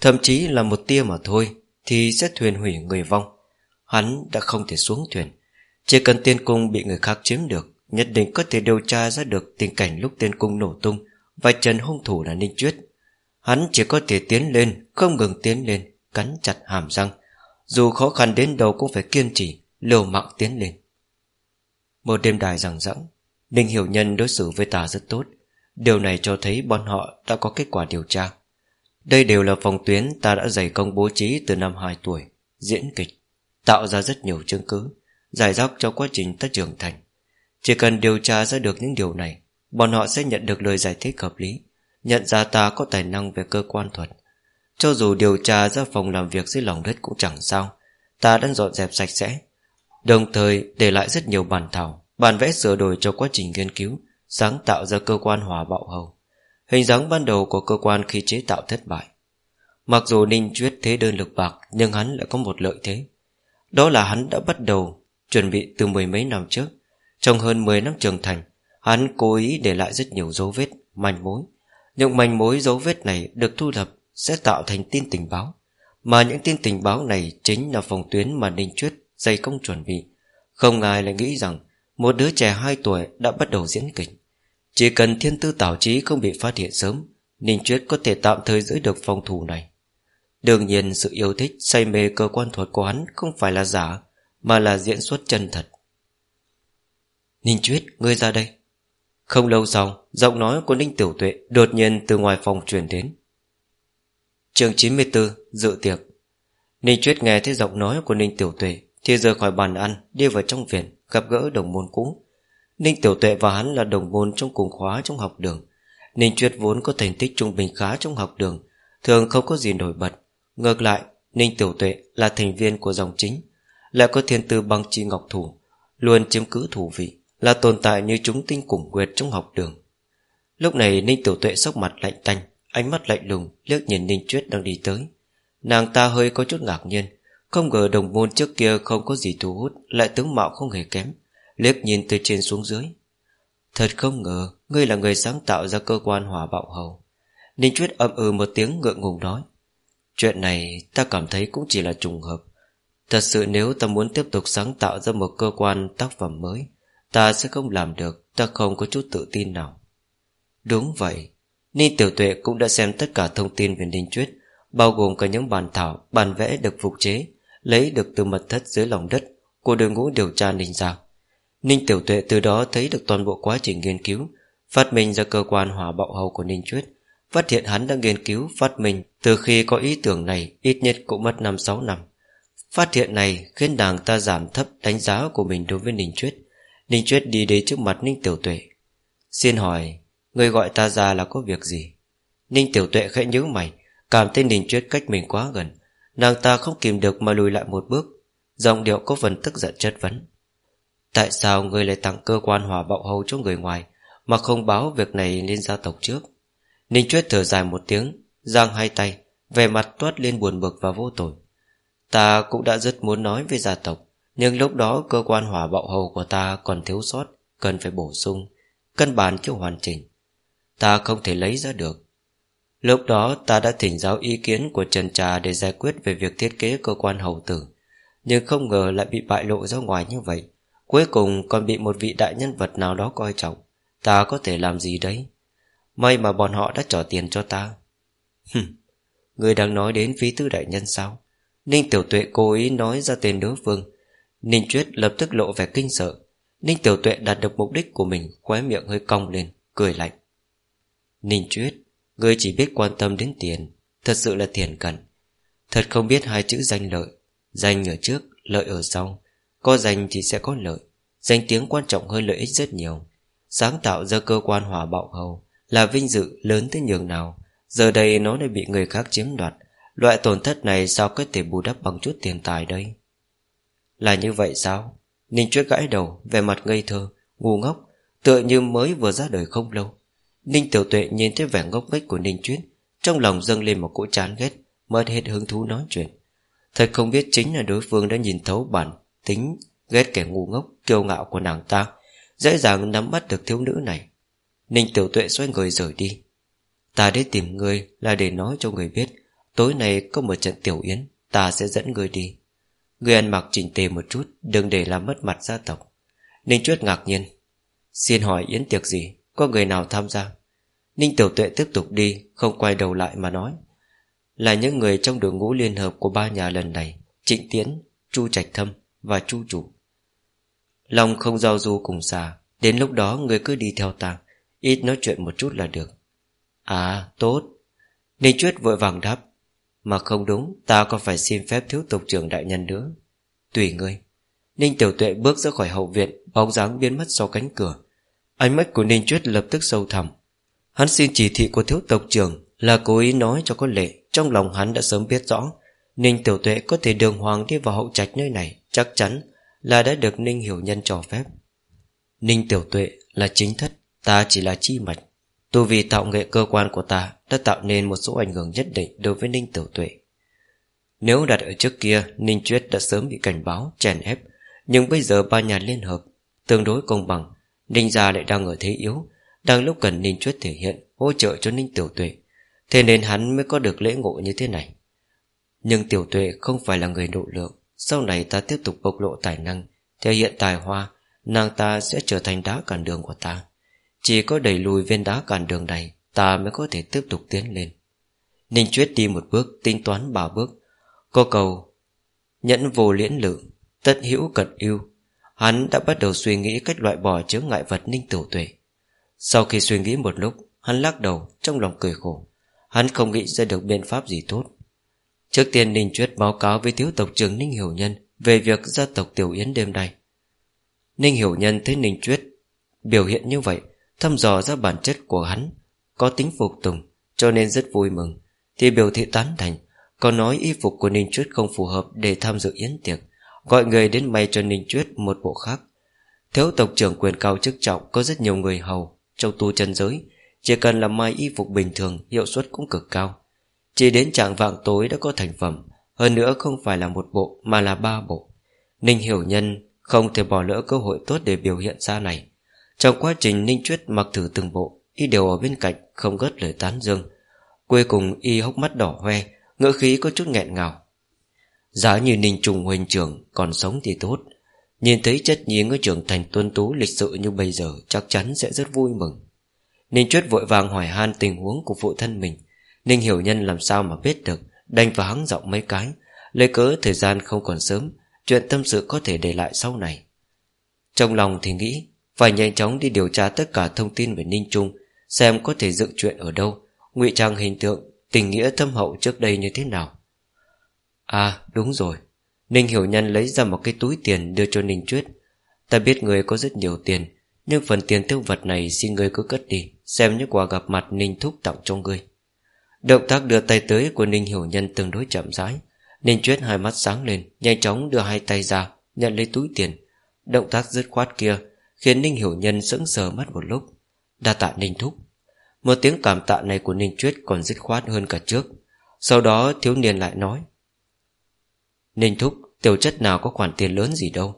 Thậm chí là một tia mà thôi, Thì sẽ thuyền hủy người vong. Hắn đã không thể xuống thuyền. Chỉ cần tiên cung bị người khác chiếm được, Nhất định có thể điều tra ra được tình cảnh lúc tiên cung nổ tung Và trần hung thủ là Ninh Chuyết. Hắn chỉ có thể tiến lên, Không ngừng tiến lên, Cắn chặt hàm răng. Dù khó khăn đến đâu cũng phải kiên trì, Liều mạng tiến lên. Một đêm đài rằng rẵng Ninh Hiểu Nhân đối xử với ta rất tốt. Điều này cho thấy bọn họ đã có kết quả điều tra. Đây đều là phòng tuyến ta đã dày công bố trí từ năm 2 tuổi, Diễn kịch, Tạo ra rất nhiều chứng cứ, Giải rác cho quá trình ta trưởng thành. Chỉ cần điều tra ra được những điều này, Bọn họ sẽ nhận được lời giải thích hợp lý, Nhận ra ta có tài năng về cơ quan thuật. Cho dù điều tra ra phòng làm việc dưới lòng đất cũng chẳng sao, Ta đã dọn dẹp sạch sẽ, Đồng thời để lại rất nhiều bản thảo. Bản vẽ sửa đổi cho quá trình nghiên cứu, Sáng tạo ra cơ quan hỏa bạo hầu. Hình dáng ban đầu của cơ quan khi chế tạo thất bại. Mặc dù Ninh Chuyết thế đơn lực bạc, Nhưng hắn lại có một lợi thế. Đó là hắn đã bắt đầu Chuẩn bị từ mười mấy năm trước. Trong hơn 10 năm trưởng thành, Hắn cố ý để lại rất nhiều dấu vết, Manh mối. Những manh mối dấu vết này được thu thập Sẽ tạo thành tin tình báo. Mà những tin tình báo này Chính là phòng tuyến mà Ninh Chuyết dày công chuẩn bị. Không ai lại nghĩ rằng một đứa trẻ 2 tuổi đã bắt đầu diễn kịch. Chỉ cần thiên tư tảo trí không bị phát hiện sớm Ninh Chuyết có thể tạm thời giữ được phòng thủ này. Đương nhiên sự yêu thích say mê cơ quan thuật của hắn không phải là giả Mà là diễn xuất chân thật. Ninh Chuyết, ngươi ra đây. Không lâu sau Giọng nói của Ninh Tiểu Tuệ Đột nhiên từ ngoài phòng truyền đến. Chương 94 Dự tiệc. Ninh Chuyết nghe thấy giọng nói của Ninh Tiểu Tuệ Thì rời khỏi bàn ăn Đi vào trong viện gặp gỡ đồng môn cũ. Ninh Tiểu Tuệ và hắn là đồng môn trong cùng khóa trong học đường. Ninh Chuyết vốn có thành tích trung bình khá trong học đường, Thường không có gì nổi bật. Ngược lại, Ninh Tiểu Tuệ là thành viên của dòng chính, Lại có thiên tư bằng chi ngọc thủ, Luôn chiếm cứ thủ vị, Là tồn tại như chúng tinh củng quyệt trong học đường. Lúc này, Ninh Tiểu Tuệ sốc mặt lạnh tanh, Ánh mắt lạnh lùng, liếc nhìn Ninh Chuyết đang đi tới. Nàng ta hơi có chút ngạc nhiên không ngờ đồng môn trước kia không có gì thu hút, Lại tướng mạo không hề kém. Liếc nhìn từ trên xuống dưới. Thật không ngờ, Ngươi là người sáng tạo ra cơ quan hòa bạo hầu. Ninh Chuyết âm ừ một tiếng ngượng ngùng nói. Chuyện này ta cảm thấy cũng chỉ là trùng hợp. Thật sự nếu ta muốn tiếp tục sáng tạo ra một cơ quan tác phẩm mới, Ta sẽ không làm được, Ta không có chút tự tin nào. Đúng vậy. Ninh Tiểu Tuệ cũng đã xem tất cả thông tin về Ninh Chuyết, Bao gồm cả những bản thảo, Bản vẽ được phục chế. Lấy được từ mật thất dưới lòng đất Của đội ngũ điều tra Ninh Giao. Ninh Tiểu Tuệ từ đó thấy được toàn bộ quá trình nghiên cứu, Phát minh ra cơ quan hỏa bạo hầu của Ninh Chuyết. Phát hiện hắn đã nghiên cứu, phát minh, Từ khi có ý tưởng này, Ít nhất cũng mất 5-6 năm. Phát hiện này khiến nàng ta giảm thấp đánh giá của mình đối với Ninh Chuyết. Ninh Chuyết đi đến trước mặt Ninh Tiểu Tuệ. Xin hỏi, Người gọi ta ra là có việc gì? Ninh Tiểu Tuệ khẽ nhớ mày, Cảm thấy Ninh Chuyết cách mình quá gần. Nàng ta không kìm được mà lùi lại một bước. Giọng điệu có phần tức giận chất vấn. Tại sao người lại tặng cơ quan hỏa bạo hầu cho người ngoài, Mà không báo việc này lên gia tộc trước? Ninh Chuyết thở dài một tiếng, Giang hai tay Về mặt toát lên buồn bực và vô tội. Ta cũng đã rất muốn nói với gia tộc, Nhưng lúc đó cơ quan hỏa bạo hầu của ta còn thiếu sót, Cần phải bổ sung Cân bản chưa hoàn chỉnh. Ta không thể lấy ra được. Lúc đó ta đã thỉnh giáo ý kiến của Trần Trà Để giải quyết về việc thiết kế cơ quan hầu tử. Nhưng không ngờ lại bị bại lộ ra ngoài như vậy. Cuối cùng còn bị một vị đại nhân vật nào đó coi trọng. Ta có thể làm gì đấy? May mà bọn họ đã trả tiền cho ta. Hừm, Người đang nói đến phí tư đại nhân sao? Ninh Tiểu Tuệ cố ý nói ra tên đối phương. Ninh Chuyết lập tức lộ vẻ kinh sợ. Ninh Tiểu Tuệ đạt được mục đích của mình, Khóe miệng hơi cong lên, Cười lạnh. Ninh Chuyết Ngươi chỉ biết quan tâm đến tiền Thật sự là thiền cận. Thật không biết hai chữ danh lợi. Danh ở trước, lợi ở sau. Có danh thì sẽ có lợi. Danh tiếng quan trọng hơn lợi ích rất nhiều. Sáng tạo ra cơ quan hỏa bạo hầu Là vinh dự lớn tới nhường nào. Giờ đây nó lại bị người khác chiếm đoạt. Loại tổn thất này sao có thể bù đắp bằng chút tiền tài đây? Là như vậy sao? Ninh Chuyết gãi đầu Về mặt ngây thơ, ngu ngốc Tựa như mới vừa ra đời không lâu. Ninh Tiểu Tuệ nhìn thấy vẻ ngốc nghếch của Ninh Chuyết Trong lòng dâng lên một cỗ chán ghét, Mất hết hứng thú nói chuyện. Thật không biết chính là đối phương đã nhìn thấu bản Tính ghét kẻ ngu ngốc, Kiêu ngạo của nàng ta, Dễ dàng nắm bắt được thiếu nữ này. Ninh Tiểu Tuệ xoay người rời đi. Ta đến tìm ngươi là để nói cho người biết, Tối nay có một trận tiểu yến, Ta sẽ dẫn ngươi đi. Ngươi ăn mặc chỉnh tề một chút, Đừng để làm mất mặt gia tộc. Ninh Chuyết ngạc nhiên. Xin hỏi yến tiệc gì? Có người nào tham gia? Ninh Tiểu Tuệ tiếp tục đi Không quay đầu lại mà nói. Là những người trong đội ngũ liên hợp của ba nhà lần này Trịnh Tiến, Chu Trạch Thâm Và Chu Chủ. Long không giao du cùng xà Đến lúc đó người cứ đi theo ta Ít nói chuyện một chút là được. À tốt. Ninh Chuyết vội vàng đáp. Mà không đúng ta còn phải xin phép thiếu tộc trưởng đại nhân nữa? Tùy ngươi. Ninh Tiểu Tuệ bước ra khỏi hậu viện Bóng dáng biến mất sau cánh cửa. Ánh mắt của Ninh Chuyết lập tức sâu thẳm. Hắn xin chỉ thị của thiếu tộc trưởng Là cố ý nói cho có lệ Trong lòng hắn đã sớm biết rõ Ninh Tiểu Tuệ có thể đường hoàng đi vào hậu trạch nơi này Chắc chắn là đã được Ninh Hiểu Nhân cho phép. Ninh Tiểu Tuệ là chính thất Ta chỉ là chi mạch. Tu vì tạo nghệ cơ quan của ta Đã tạo nên một số ảnh hưởng nhất định Đối với Ninh Tiểu Tuệ. Nếu đặt ở trước kia Ninh Chuyết đã sớm bị cảnh báo, chèn ép Nhưng bây giờ ba nhà liên hợp Tương đối công bằng Ninh gia lại đang ở thế yếu, Đang lúc cần Ninh Chuyết thể hiện, Hỗ trợ cho Ninh Tiểu Tuệ. Thế nên hắn mới có được lễ ngộ như thế này. Nhưng Tiểu Tuệ không phải là người độ lượng, Sau này ta tiếp tục bộc lộ tài năng, Thể hiện tài hoa, Nàng ta sẽ trở thành đá cản đường của ta. Chỉ có đẩy lùi viên đá cản đường này, Ta mới có thể tiếp tục tiến lên. Ninh Chuyết đi một bước, Tính toán ba bước. Có cầu, Nhẫn vô liễn lượng Tất hữu cận yêu Hắn đã bắt đầu suy nghĩ cách loại bỏ chướng ngại vật ninh tiểu tuệ. Sau khi suy nghĩ một lúc, Hắn lắc đầu, trong lòng cười khổ. Hắn không nghĩ ra được biện pháp gì tốt. Trước tiên Ninh Chuyết báo cáo với thiếu tộc trưởng Ninh Hiểu Nhân Về việc gia tộc Tiểu Yến đêm nay. Ninh Hiểu Nhân thấy Ninh Chuyết Biểu hiện như vậy, Thăm dò ra bản chất của hắn, Có tính phục tùng, Cho nên rất vui mừng. Thì biểu thị tán thành, Còn nói y phục của Ninh Chuyết không phù hợp Để tham dự yến tiệc. Gọi người đến may cho Ninh Chuyết một bộ khác. Thiếu tộc trưởng quyền cao chức trọng, Có rất nhiều người hầu Trong tu chân giới. Chỉ cần là may y phục bình thường, Hiệu suất cũng cực cao. Chỉ đến trạng vạng tối đã có thành phẩm, Hơn nữa không phải là một bộ, Mà là ba bộ. Ninh Hiểu Nhân không thể bỏ lỡ cơ hội tốt để biểu hiện ra này. Trong quá trình Ninh Chuyết mặc thử từng bộ, Y đều ở bên cạnh, Không gớt lời tán dương. Cuối cùng Y hốc mắt đỏ hoe ngỡ khí có chút nghẹn ngào. Giá như Ninh Trung huynh trưởng Còn sống thì tốt, Nhìn thấy chất nhí ở trưởng thành tuân tú lịch sự như bây giờ Chắc chắn sẽ rất vui mừng. Ninh Chuyết vội vàng hỏi han tình huống của phụ thân mình. Ninh Hiểu Nhân làm sao mà biết được, Đành và hắng giọng mấy cái, Lấy cớ thời gian không còn sớm, Chuyện tâm sự có thể để lại sau này. Trong lòng thì nghĩ, Phải nhanh chóng đi điều tra tất cả thông tin về Ninh Trung, Xem có thể dựng chuyện ở đâu, ngụy trang hình tượng, Tình nghĩa thâm hậu trước đây như thế nào. À đúng rồi. Ninh Hiểu Nhân lấy ra một cái túi tiền đưa cho Ninh Chuyết Ta biết người có rất nhiều tiền, Nhưng phần tiền tiêu vật này xin người cứ cất đi, Xem như quà gặp mặt Ninh Thúc tặng cho người. Động tác đưa tay tới của Ninh Hiểu Nhân tương đối chậm rãi. Ninh Chuyết hai mắt sáng lên, Nhanh chóng đưa hai tay ra, Nhận lấy túi tiền. Động tác dứt khoát kia Khiến Ninh Hiểu Nhân sững sờ mất một lúc. Đa tạ Ninh Thúc. Một tiếng cảm tạ này của Ninh Chuyết còn dứt khoát hơn cả trước. Sau đó thiếu niên lại nói Ninh Thúc Tiểu chất nào có khoản tiền lớn gì đâu.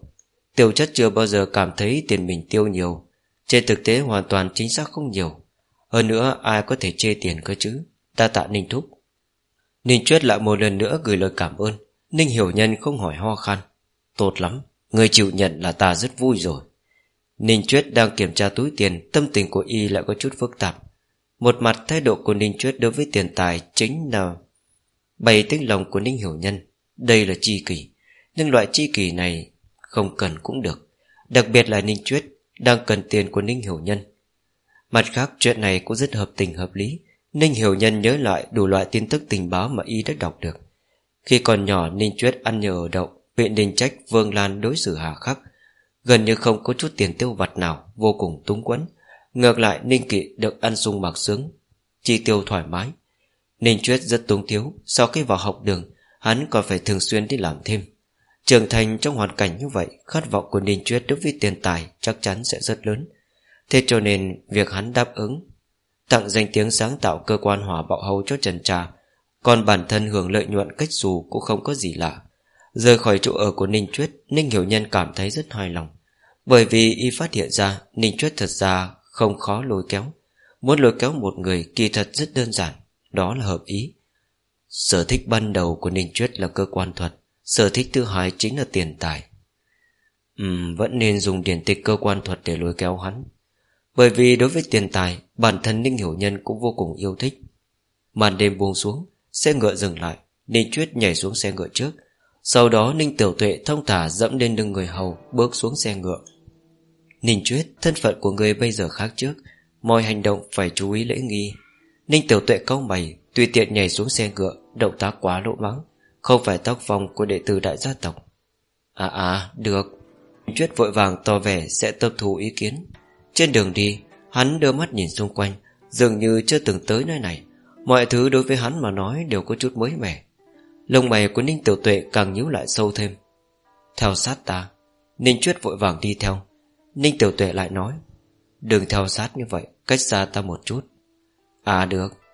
Tiểu chất chưa bao giờ cảm thấy tiền mình tiêu nhiều. Trên thực tế hoàn toàn chính xác không nhiều. Hơn nữa, ai có thể chê tiền cơ chứ? Ta tạ Ninh Thúc. Ninh Chuyết lại một lần nữa gửi lời cảm ơn. Ninh Hiểu Nhân không hỏi ho khăn Tốt lắm, Người chịu nhận là ta rất vui rồi. Ninh Chuyết đang kiểm tra túi tiền, Tâm tình của y lại có chút phức tạp. Một mặt, thái độ của Ninh Chuyết đối với tiền tài Chính là Bày tính lòng của Ninh Hiểu Nhân. Đây là chi kỷ Nhưng loại chi kỷ này không cần cũng được Đặc biệt là Ninh Chuyết Đang cần tiền của Ninh Hiểu Nhân Mặt khác chuyện này cũng rất hợp tình hợp lý Ninh Hiểu Nhân nhớ lại đủ loại tin tức tình báo mà y đã đọc được. Khi còn nhỏ Ninh Chuyết ăn nhờ ở đậu, bị Ninh Trách Vương Lan đối xử hà khắc. Gần như không có chút tiền tiêu vặt nào, vô cùng túng quẫn. Ngược lại Ninh Kỵ được ăn sung mặc sướng, chi tiêu thoải mái. Ninh Chuyết rất túng thiếu, sau khi vào học đường, hắn còn phải thường xuyên đi làm thêm. Trưởng thành trong hoàn cảnh như vậy, khát vọng của Ninh Chuyết đối với tiền tài chắc chắn sẽ rất lớn. Thế cho nên việc hắn đáp ứng Tặng danh tiếng sáng tạo cơ quan hỏa bạo hầu cho Trần Trà Còn bản thân hưởng lợi nhuận cách dù cũng không có gì lạ Rời khỏi chỗ ở của Ninh Chuyết Ninh Hiểu Nhân cảm thấy rất hài lòng Bởi vì y phát hiện ra Ninh Chuyết thật ra không khó lôi kéo Muốn lôi kéo một người kỳ thật rất đơn giản Đó là hợp ý Sở thích ban đầu của Ninh Chuyết là cơ quan thuật Sở thích thứ hai chính là tiền tài. Ừm, vẫn nên dùng điển tịch cơ quan thuật để lôi kéo hắn. Bởi vì đối với tiền tài Bản thân Ninh Hiểu Nhân cũng vô cùng yêu thích. Màn đêm buông xuống Xe ngựa dừng lại Ninh Chuyết nhảy xuống xe ngựa trước. Sau đó Ninh Tiểu Tuệ thông thả dẫm lên lưng người hầu Bước xuống xe ngựa. Ninh Chuyết Thân phận của người bây giờ khác trước Mọi hành động phải chú ý lễ nghi. Ninh Tiểu Tuệ câu mày Tùy tiện nhảy xuống xe ngựa Động tác quá lộ mắng, Không phải tác phong của đệ tử đại gia tộc. À à được. Ninh Chuyết vội vàng to vẻ sẽ tập thù ý kiến. Trên đường đi, Hắn đưa mắt nhìn xung quanh, Dường như chưa từng tới nơi này. Mọi thứ đối với hắn mà nói đều có chút mới mẻ. Lông mày của Ninh Tiểu Tuệ càng nhíu lại sâu thêm. Theo sát ta, Ninh Chuyết vội vàng đi theo. Ninh Tiểu Tuệ lại nói, Đừng theo sát như vậy, Cách xa ta một chút. À được.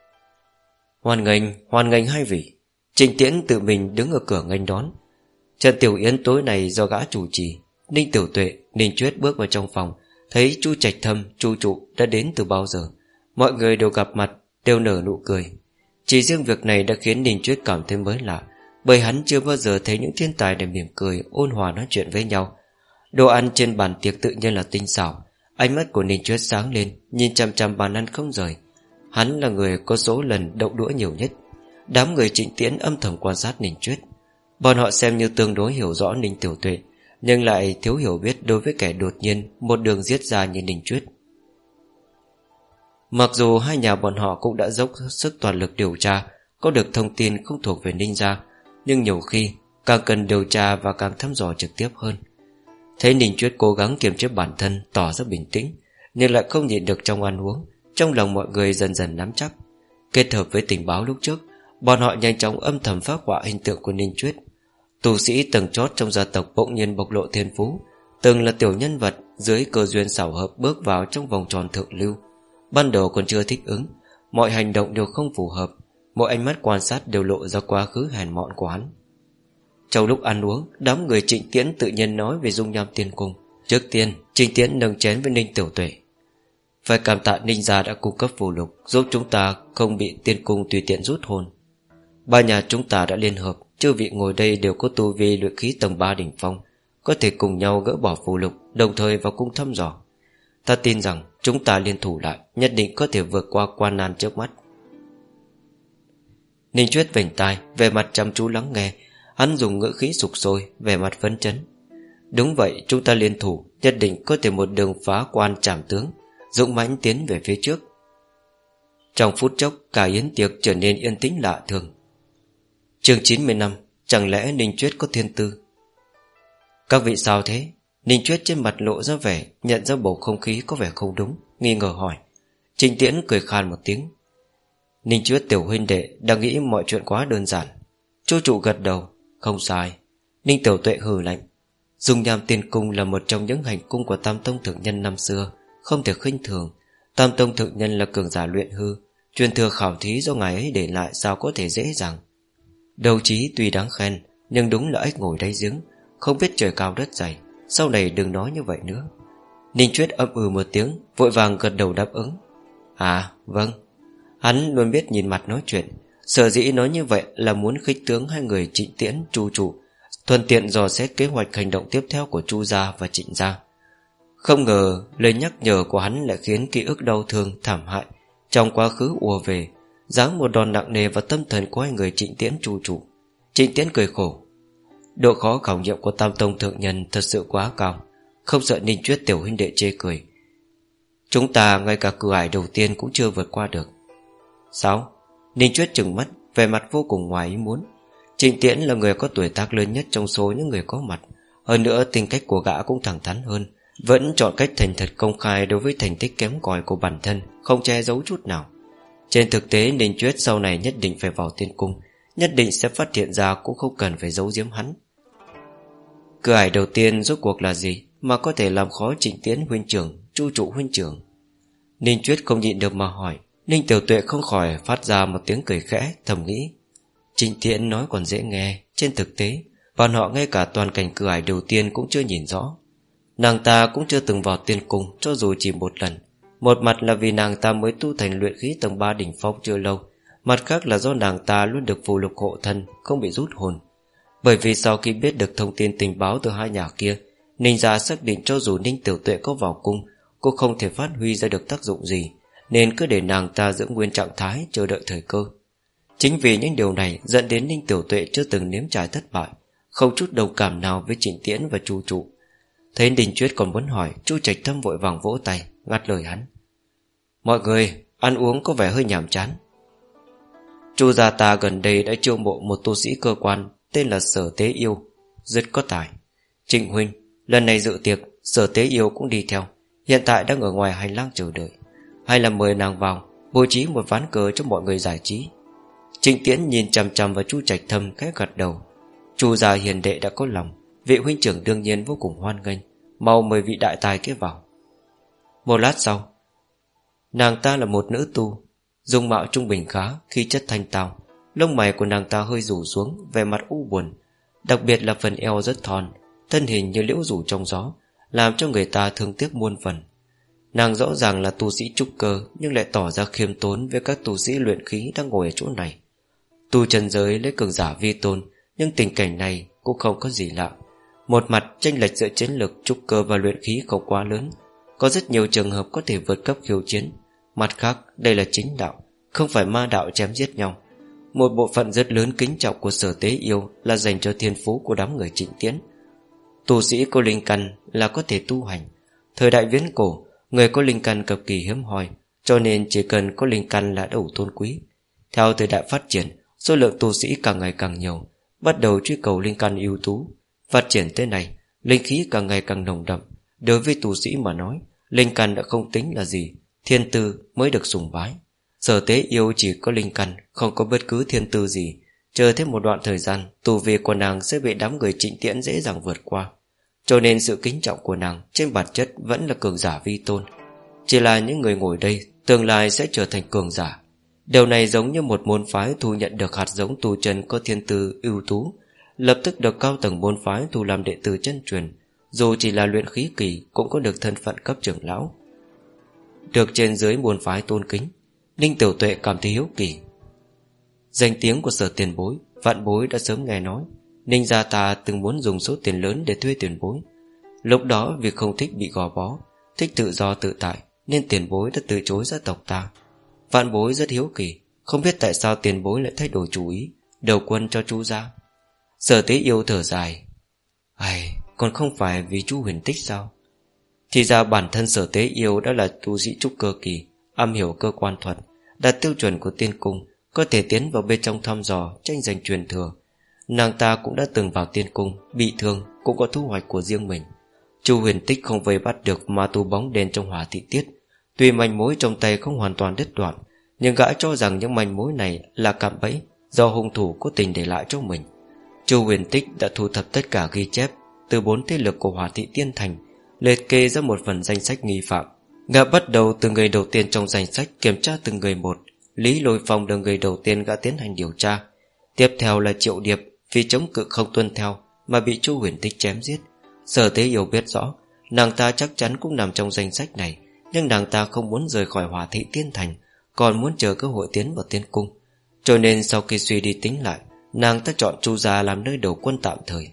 Hoan nghênh, hoan nghênh hai vị. Trình Tiễn tự mình đứng ở cửa nghênh đón. Trần Tiểu Yến tối này do gã chủ trì. Ninh Tiểu Tuệ, Ninh Chuyết bước vào trong phòng. Thấy chu trạch thâm, chu trụ đã đến từ bao giờ? Mọi người đều gặp mặt Đều nở nụ cười. Chỉ riêng việc này đã khiến Ninh Chuyết cảm thấy mới lạ Bởi hắn chưa bao giờ thấy những thiên tài để mỉm cười Ôn hòa nói chuyện với nhau. Đồ ăn trên bàn tiệc tự nhiên là tinh xảo. Ánh mắt của Ninh Chuyết sáng lên Nhìn chăm chăm bàn ăn không rời. Hắn là người có số lần động đũa nhiều nhất. Đám người trịnh tiễn âm thầm quan sát Ninh Chuyết Bọn họ xem như tương đối hiểu rõ Ninh Tiểu Tuệ, nhưng lại thiếu hiểu biết đối với kẻ đột nhiên Một đường giết ra như Ninh Chuyết Mặc dù hai nhà bọn họ cũng đã dốc sức toàn lực điều tra, Có được thông tin không thuộc về Ninh Gia, Nhưng nhiều khi Càng cần điều tra và càng thăm dò trực tiếp hơn. Thấy Ninh Chuyết cố gắng kiềm chế bản thân, Tỏ ra bình tĩnh, Nhưng lại không nhịn được trong ăn uống. Trong lòng mọi người dần dần nắm chắc. Kết hợp với tình báo lúc trước, Bọn họ nhanh chóng âm thầm phát họa hình tượng của Ninh Chuyết. Tù sĩ tầng chót trong gia tộc bỗng nhiên bộc lộ thiên phú, Từng là tiểu nhân vật Dưới cơ duyên xảo hợp bước vào trong vòng tròn thượng lưu. Ban đầu còn chưa thích ứng, Mọi hành động đều không phù hợp Mỗi ánh mắt quan sát đều lộ ra quá khứ hèn mọn của hắn. Trong lúc ăn uống, Đám người trịnh tiễn tự nhiên nói về dung nham tiên cung. Trước tiên, Trịnh tiễn nâng chén với Ninh Tiểu Tuệ. Phải cảm tạ Ninh gia đã cung cấp phù lục Giúp chúng ta không bị tiên cung tùy tiện rút hồn. Ba nhà chúng ta đã liên hợp, Chư vị ngồi đây đều có tu vi luyện khí tầng 3 đỉnh phong, Có thể cùng nhau gỡ bỏ phù lục Đồng thời vào cung thăm dò. Ta tin rằng chúng ta liên thủ lại, Nhất định có thể vượt qua quan nan trước mắt. Ninh Chuyết vểnh tai Về mặt chăm chú lắng nghe. Hắn dùng ngữ khí sục sôi Về mặt phấn chấn. Đúng vậy, chúng ta liên thủ, Nhất định có thể một đường phá quan trảm tướng. Dũng mãnh tiến về phía trước. Trong phút chốc Cả yến tiệc trở nên yên tĩnh lạ thường. Chương 90 năm, Chẳng lẽ Ninh Chuyết có thiên tư? Các vị sao thế? Ninh Chuyết trên mặt lộ ra vẻ, Nhận ra bầu không khí có vẻ không đúng, Nghi ngờ hỏi. Trình Tiễn cười khan một tiếng. Ninh Chuyết tiểu huynh đệ Đang nghĩ mọi chuyện quá đơn giản. Chu trụ gật đầu, Không sai. Ninh tiểu tuệ hừ lạnh. Dung nham tiên cung là một trong những hành cung của Tam Tông Thượng Nhân năm xưa. Không thể khinh thường. Tam Tông Thượng Nhân là cường giả luyện hư, Truyền thừa khảo thí do ngài ấy để lại Sao có thể dễ dàng. Đầu trí tuy đáng khen, Nhưng đúng là ếch ngồi đáy giếng, Không biết trời cao đất dày, Sau này đừng nói như vậy nữa. Ninh Chuyết âm ừ một tiếng, Vội vàng gật đầu đáp ứng. À vâng. Hắn luôn biết nhìn mặt nói chuyện, Sở dĩ nói như vậy là muốn khích tướng hai người trịnh tiễn, chu trụ, Thuận tiện dò xét kế hoạch hành động tiếp theo của chu gia và trịnh gia. Không ngờ lời nhắc nhở của hắn lại khiến ký ức đau thương, thảm hại. Trong quá khứ ùa về Giáng một đòn nặng nề vào tâm thần của hai người trịnh tiễn chu trụ. Trịnh tiễn cười khổ. Độ khó khảo nghiệm của Tam Tông Thượng Nhân thật sự quá cao, Không sợ Ninh Chuyết tiểu huynh đệ chê cười. Chúng ta ngay cả cửa ải đầu tiên cũng chưa vượt qua được. Sao? Ninh Chuyết chừng mắt Về mặt vô cùng ngoài ý muốn. Trịnh Tiễn là người có tuổi tác lớn nhất trong số những người có mặt. Hơn nữa, tính cách của gã cũng thẳng thắn hơn. Vẫn chọn cách thành thật công khai Đối với thành tích kém cỏi của bản thân, Không che giấu chút nào. Trên thực tế, Ninh Chuyết sau này nhất định phải vào tiên cung, Nhất định sẽ phát hiện ra Cũng không cần phải giấu giếm hắn. Cửa ải đầu tiên rốt cuộc là gì Mà có thể làm khó trịnh tiễn huynh trưởng, Chu trụ huynh trưởng? Ninh Chuyết không nhịn được mà hỏi. Ninh Tiểu Tuệ không khỏi phát ra một tiếng cười khẽ, Thầm nghĩ. Trịnh tiễn nói còn dễ nghe, Trên thực tế, Bọn họ ngay cả toàn cảnh cửa ải đầu tiên cũng chưa nhìn rõ. Nàng ta cũng chưa từng vào tiên cung, Cho dù chỉ một lần. Một mặt là vì nàng ta mới tu thành luyện khí tầng 3 đỉnh phong chưa lâu, Mặt khác là do nàng ta luôn được phù lục hộ thân, Không bị rút hồn. Bởi vì sau khi biết được thông tin tình báo từ hai nhà kia, Ninh gia xác định cho dù Ninh Tiểu Tuệ có vào cung, Cô không thể phát huy ra được tác dụng gì, Nên cứ để nàng ta giữ nguyên trạng thái Chờ đợi thời cơ. Chính vì những điều này dẫn đến Ninh Tiểu Tuệ Chưa từng nếm trải thất bại, Không chút đồng cảm nào với Trịnh Tiễn và Chu Trụ. Thấy Đình Chuyết còn muốn hỏi, Chu Trạch Thâm vội vàng vỗ tay, Ngắt lời hắn. Mọi người, ăn uống có vẻ hơi nhàm chán. Chu gia ta gần đây đã chiêu mộ Một tu sĩ cơ quan tên là Sở Tế Yêu, Rất có tài. Trịnh Huynh, lần này dự tiệc, Sở Tế Yêu cũng đi theo. Hiện tại đang ở ngoài hành lang chờ đợi. Hay là mời nàng vào, Bố trí một ván cờ cho mọi người giải trí. Trịnh Tiễn nhìn chằm chằm vào chu Trạch Thâm khẽ gật đầu. Chu gia hiền đệ đã có lòng. Vị huynh trưởng đương nhiên vô cùng hoan nghênh, Mau mời vị đại tài kia vào. Một lát sau, Nàng ta là một nữ tu, Dung mạo trung bình khá Khi chất thanh tao Lông mày của nàng ta hơi rủ xuống Về mặt u buồn, Đặc biệt là phần eo rất thon, Thân hình như liễu rủ trong gió, Làm cho người ta thương tiếc muôn phần. Nàng rõ ràng là tu sĩ trúc cơ, Nhưng lại tỏ ra khiêm tốn Với các tu sĩ luyện khí đang ngồi ở chỗ này. Tu trần giới lấy cường giả vi tôn, Nhưng tình cảnh này cũng không có gì lạ. Một mặt tranh lệch giữa chiến lược trúc cơ và luyện khí không quá lớn. Có rất nhiều trường hợp có thể vượt cấp khiêu chiến. Mặt khác, đây là chính đạo, Không phải ma đạo chém giết nhau. Một bộ phận rất lớn kính trọng của sở tế yêu Là dành cho thiên phú của đám người trịnh tiến Tu sĩ có linh căn là có thể tu hành. Thời đại viễn cổ, Người có linh căn cực kỳ hiếm hoi, Cho nên chỉ cần có linh căn là đủ tôn quý. Theo thời đại phát triển, Số lượng tu sĩ càng ngày càng nhiều, Bắt đầu truy cầu linh căn ưu tú. Phát triển thế này Linh khí càng ngày càng nồng đậm. Đối với tu sĩ mà nói, Linh căn đã không tính là gì, Thiên tư mới được sùng bái. Sở tế yêu chỉ có linh căn, Không có bất cứ thiên tư gì. Chờ thêm một đoạn thời gian, Tù vi của nàng sẽ bị đám người trịnh tiễn dễ dàng vượt qua. Cho nên sự kính trọng của nàng Trên bản chất vẫn là cường giả vi tôn. Chỉ là những người ngồi đây, Tương lai sẽ trở thành cường giả. Điều này giống như một môn phái thu nhận được hạt giống tu chân có thiên tư ưu tú Lập tức được cao tầng môn phái thu làm đệ tử chân truyền. Dù chỉ là luyện khí kỳ, Cũng có được thân phận cấp trưởng lão. Được trên dưới môn phái tôn kính, Ninh Tiểu Tuệ cảm thấy hiếu kỳ. Danh tiếng của sở tiền bối, Vạn bối đã sớm nghe nói. Ninh gia ta từng muốn dùng số tiền lớn để thuê tiền bối. Lúc đó vì không thích bị gò bó, Thích tự do tự tại, Nên tiền bối đã từ chối gia tộc ta. Vạn bối rất hiếu kỳ, Không biết tại sao tiền bối lại thay đổi chủ ý, Đầu quân cho chú ra Sở tế yêu thở dài. Ai, còn không phải vì chú huyền tích sao? Thì ra bản thân sở tế yêu đã là tu sĩ trúc cơ kỳ Am hiểu cơ quan thuật Đạt tiêu chuẩn của tiên cung Có thể tiến vào bên trong thăm dò Tranh giành truyền thừa. Nàng ta cũng đã từng vào tiên cung Bị thương cũng có thu hoạch của riêng mình. Chu huyền tích không vây bắt được Ma tu bóng đen trong hỏa thị tiết. Tuy manh mối trong tay không hoàn toàn đứt đoạn Nhưng gã cho rằng những manh mối này Là cạm bẫy do hung thủ cố tình để lại cho mình. Chu huyền tích đã thu thập tất cả ghi chép Từ bốn thế lực của Hòa thị tiên thành, Liệt kê ra một phần danh sách nghi phạm. Gã bắt đầu từ người đầu tiên trong danh sách Kiểm tra từng người một, Lý lôi phong là người đầu tiên gã tiến hành điều tra. Tiếp theo là triệu điệp, Vì chống cự không tuân theo Mà bị chu huyền tích chém giết. Sở tế Hiểu biết rõ, Nàng ta chắc chắn cũng nằm trong danh sách này, Nhưng nàng ta không muốn rời khỏi Hòa thị tiên thành, Còn muốn chờ cơ hội tiến vào tiên cung. Cho nên sau khi suy đi tính lại Nàng ta chọn chu gia làm nơi đầu quân tạm thời.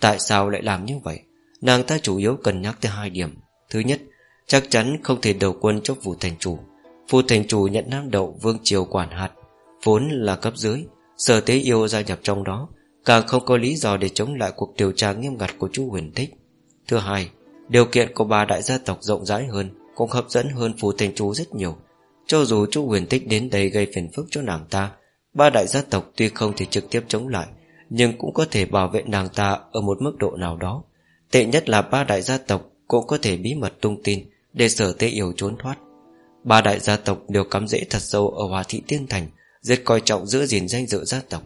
Tại sao lại làm như vậy? Nàng ta chủ yếu cân nhắc tới hai điểm. Thứ nhất, Chắc chắn không thể đầu quân cho phủ thành chủ. Phủ thành chủ nhận Nam Đậu Vương Triều quản hạt, Vốn là cấp dưới, Sở tế yêu gia nhập trong đó, Càng không có lý do để chống lại cuộc điều tra nghiêm ngặt của chú huyền Thích. Thứ hai, Điều kiện của ba đại gia tộc rộng rãi hơn, Cũng hấp dẫn hơn phủ thành chủ rất nhiều. Cho dù chú huyền Thích đến đây gây phiền phức cho nàng ta Ba đại gia tộc tuy không thể trực tiếp chống lại, Nhưng cũng có thể bảo vệ nàng ta Ở một mức độ nào đó. Tệ nhất là ba đại gia tộc Cũng có thể bí mật tung tin Để sở tế yêu trốn thoát. Ba đại gia tộc đều cắm rễ thật sâu Ở Hòa Thị Tiên Thành, Rất coi trọng giữ gìn danh dự gia tộc.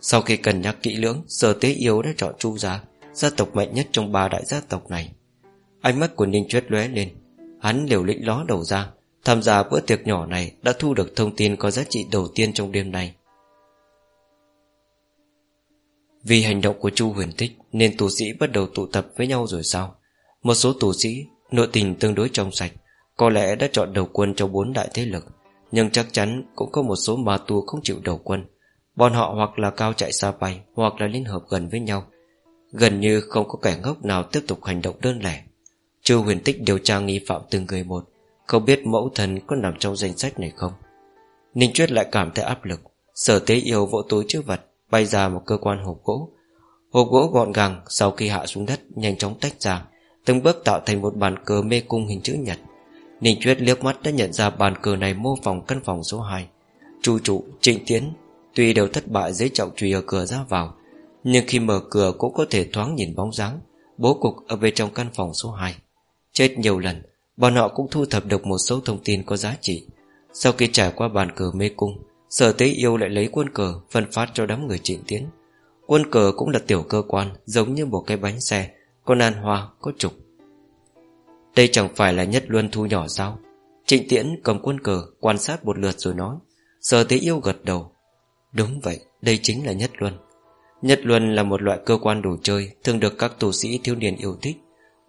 Sau khi cân nhắc kỹ lưỡng, Sở tế yêu đã chọn chu gia Gia tộc mạnh nhất trong ba đại gia tộc này. Ánh mắt của Ninh Chuyết lóe lên. Hắn liều lĩnh ló đầu ra, Tham gia bữa tiệc nhỏ này Đã thu được thông tin có giá trị đầu tiên trong đêm nay. Vì hành động của Chu huyền tích Nên tù sĩ bắt đầu tụ tập với nhau rồi sao? Một số tù sĩ, Nội tình tương đối trong sạch, Có lẽ đã chọn đầu quân cho bốn đại thế lực, Nhưng chắc chắn cũng có một số ma tu không chịu đầu quân. Bọn họ hoặc là cao chạy xa bay, Hoặc là liên hợp gần với nhau. Gần như không có kẻ ngốc nào tiếp tục hành động đơn lẻ. Chu huyền tích điều tra nghi phạm từng người một, Không biết mẫu thần có nằm trong danh sách này không? Ninh Chuyết lại cảm thấy áp lực, Sở tế yêu vỗ túi chứa vật Bay ra một cơ quan hộp gỗ. Hộp gỗ gọn gàng sau khi hạ xuống đất Nhanh chóng tách ra Từng bước tạo thành một bàn cờ mê cung hình chữ nhật. Ninh Chuyết liếc mắt đã nhận ra bàn cờ này mô phỏng căn phòng số 2 Chu trụ, trịnh tiến Tuy đều thất bại dưới trọng trùy ở cửa ra vào Nhưng khi mở cửa cũng có thể thoáng nhìn bóng dáng Bố cục ở bên trong căn phòng số 2 Chết nhiều lần Bọn họ cũng thu thập được một số thông tin có giá trị. Sau khi trải qua bàn cờ mê cung Sở tế yêu lại lấy quân cờ Phân phát cho đám người trịnh tiến. Quân cờ cũng là tiểu cơ quan Giống như một cái bánh xe Có nan hoa, có trục. Đây chẳng phải là nhất luân thu nhỏ sao? Trịnh tiễn cầm quân cờ Quan sát một lượt rồi nói. Sở tế yêu gật đầu. Đúng vậy, đây chính là nhất luân. Nhất luân là một loại cơ quan đồ chơi Thường được các tù sĩ thiếu niên yêu thích.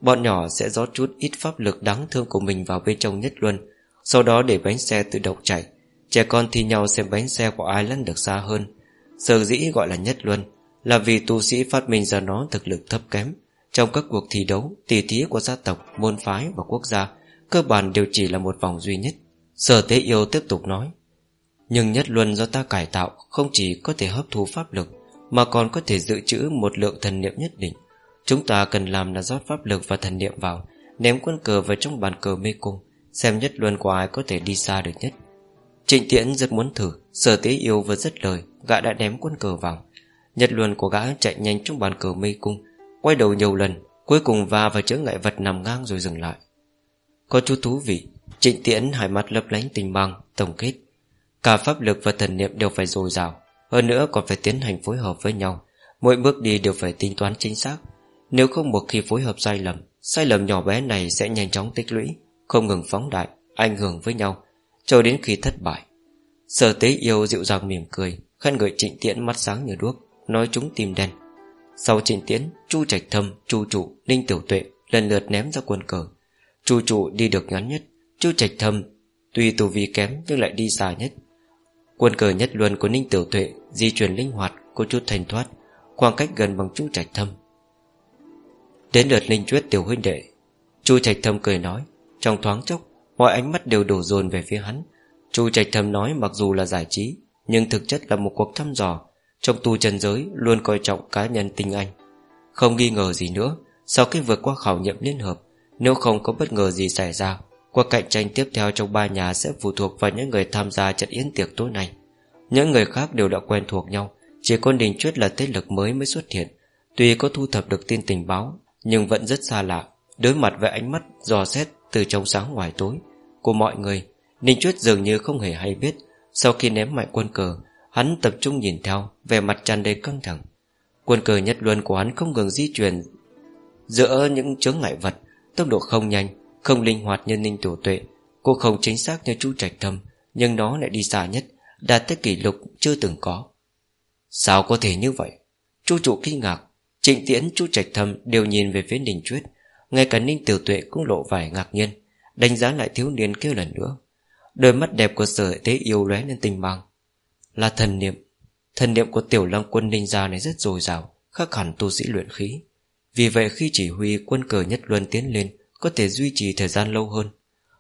Bọn nhỏ sẽ rót chút ít pháp lực đáng thương của mình vào bên trong nhất luân Sau đó để bánh xe tự động chạy. Trẻ con thi nhau xem bánh xe của ai lăn được xa hơn. Sở dĩ gọi là nhất luân Là vì tu sĩ phát minh ra nó thực lực thấp kém. Trong các cuộc thi đấu Tỷ thí của gia tộc, môn phái và quốc gia Cơ bản đều chỉ là một vòng duy nhất. Sở tế yêu tiếp tục nói Nhưng nhất luân do ta cải tạo Không chỉ có thể hấp thu pháp lực Mà còn có thể dự trữ một lượng thần niệm nhất định. Chúng ta cần làm là rót pháp lực và thần niệm vào Ném quân cờ vào trong bàn cờ mê cung Xem nhất luân của ai có thể đi xa được nhất. Trịnh Tiễn rất muốn thử Sở tế yêu vừa rất lời Gã đã ném quân cờ vào. Nhật luân của gã chạy nhanh trong bàn cờ mê cung Quay đầu nhiều lần Cuối cùng va vào chữ ngại vật nằm ngang rồi dừng lại. Có chút thú vị Trịnh tiễn hai mắt lấp lánh tình băng, Tổng kết. Cả pháp lực và thần niệm đều phải dồi dào Hơn nữa còn phải tiến hành phối hợp với nhau. Mỗi bước đi đều phải tính toán chính xác. Nếu không một khi phối hợp sai lầm Sai lầm nhỏ bé này sẽ nhanh chóng tích lũy Không ngừng phóng đại Ảnh hưởng với nhau. Cho đến khi thất bại Sở tế yêu dịu dàng mỉm cười Khăn gợi trịnh tiễn mắt sáng như đuốc Nói chúng tim đen. Sau trịnh tiễn Chu trạch thâm, chu trụ, ninh tiểu tuệ Lần lượt ném ra quân cờ. Chu trụ đi được ngắn nhất Chu trạch thâm Tuy tù vi kém nhưng lại đi xa nhất. Quân cờ nhất luân của ninh tiểu tuệ Di chuyển linh hoạt có chút thành thoát Khoảng cách gần bằng chu trạch thâm. Đến lượt ninh chuyết tiểu huynh đệ Chu trạch thâm cười nói Trong thoáng chốc Mọi ánh mắt đều đổ dồn về phía hắn. Chu trạch thâm nói mặc dù là giải trí, Nhưng thực chất là một cuộc thăm dò. Trong tu chân giới, luôn coi trọng cá nhân tinh anh. Không nghi ngờ gì nữa, Sau khi vượt qua khảo nghiệm liên hợp, Nếu không có bất ngờ gì xảy ra, Cuộc cạnh tranh tiếp theo trong ba nhà Sẽ phụ thuộc vào những người tham gia trận yến tiệc tối nay. Những người khác đều đã quen thuộc nhau, Chỉ có Đình Chuyết là thế lực mới mới xuất hiện. Tuy có thu thập được tin tình báo, Nhưng vẫn rất xa lạ, Đối mặt với ánh mắt dò xét từ trong sáng ngoài tối. Của mọi người, Ninh Chuyết dường như không hề hay biết, Sau khi ném mạnh quân cờ, Hắn tập trung nhìn theo Về mặt tràn đầy căng thẳng. Quân cờ nhất luân của hắn không ngừng di chuyển Giữa những chướng ngại vật, Tốc độ không nhanh, Không linh hoạt như Ninh Tổ Tuệ Cô không chính xác như chú Trạch Thâm, Nhưng nó lại đi xa nhất, Đạt tới kỷ lục chưa từng có. Sao có thể như vậy? Chu trụ kinh ngạc, Trịnh tiễn, chu Trạch Thâm đều nhìn về phía Ninh Chuyết ngay cả Ninh Tiểu Tuệ cũng lộ vài ngạc nhiên, Đánh giá lại thiếu niên kêu lần nữa. Đôi mắt đẹp của sở tế yêu lóe lên tình mang. Là thần niệm. Thần niệm của tiểu long quân ninh gia này rất dồi dào, Khác hẳn tu sĩ luyện khí. Vì vậy khi chỉ huy quân cờ nhất luân tiến lên, Có thể duy trì thời gian lâu hơn.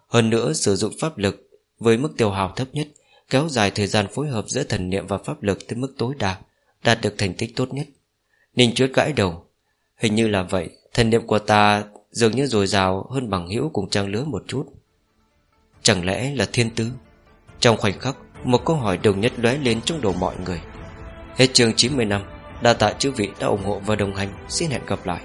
Hơn nữa, sử dụng pháp lực Với mức tiêu hào thấp nhất, Kéo dài thời gian phối hợp giữa thần niệm và pháp lực Tới mức tối đa, Đạt được thành tích tốt nhất. Ninh chuốt gãi đầu. Hình như là vậy, Thần niệm của ta dường như dồi dào hơn bằng hữu cùng trang lứa một chút. Chẳng lẽ là thiên tứ Trong khoảnh khắc, Một câu hỏi đồng nhất lóe lên trong đầu mọi người. Hết chương 90 năm, Đa tạ chữ vị đã ủng hộ và đồng hành. Xin hẹn gặp lại.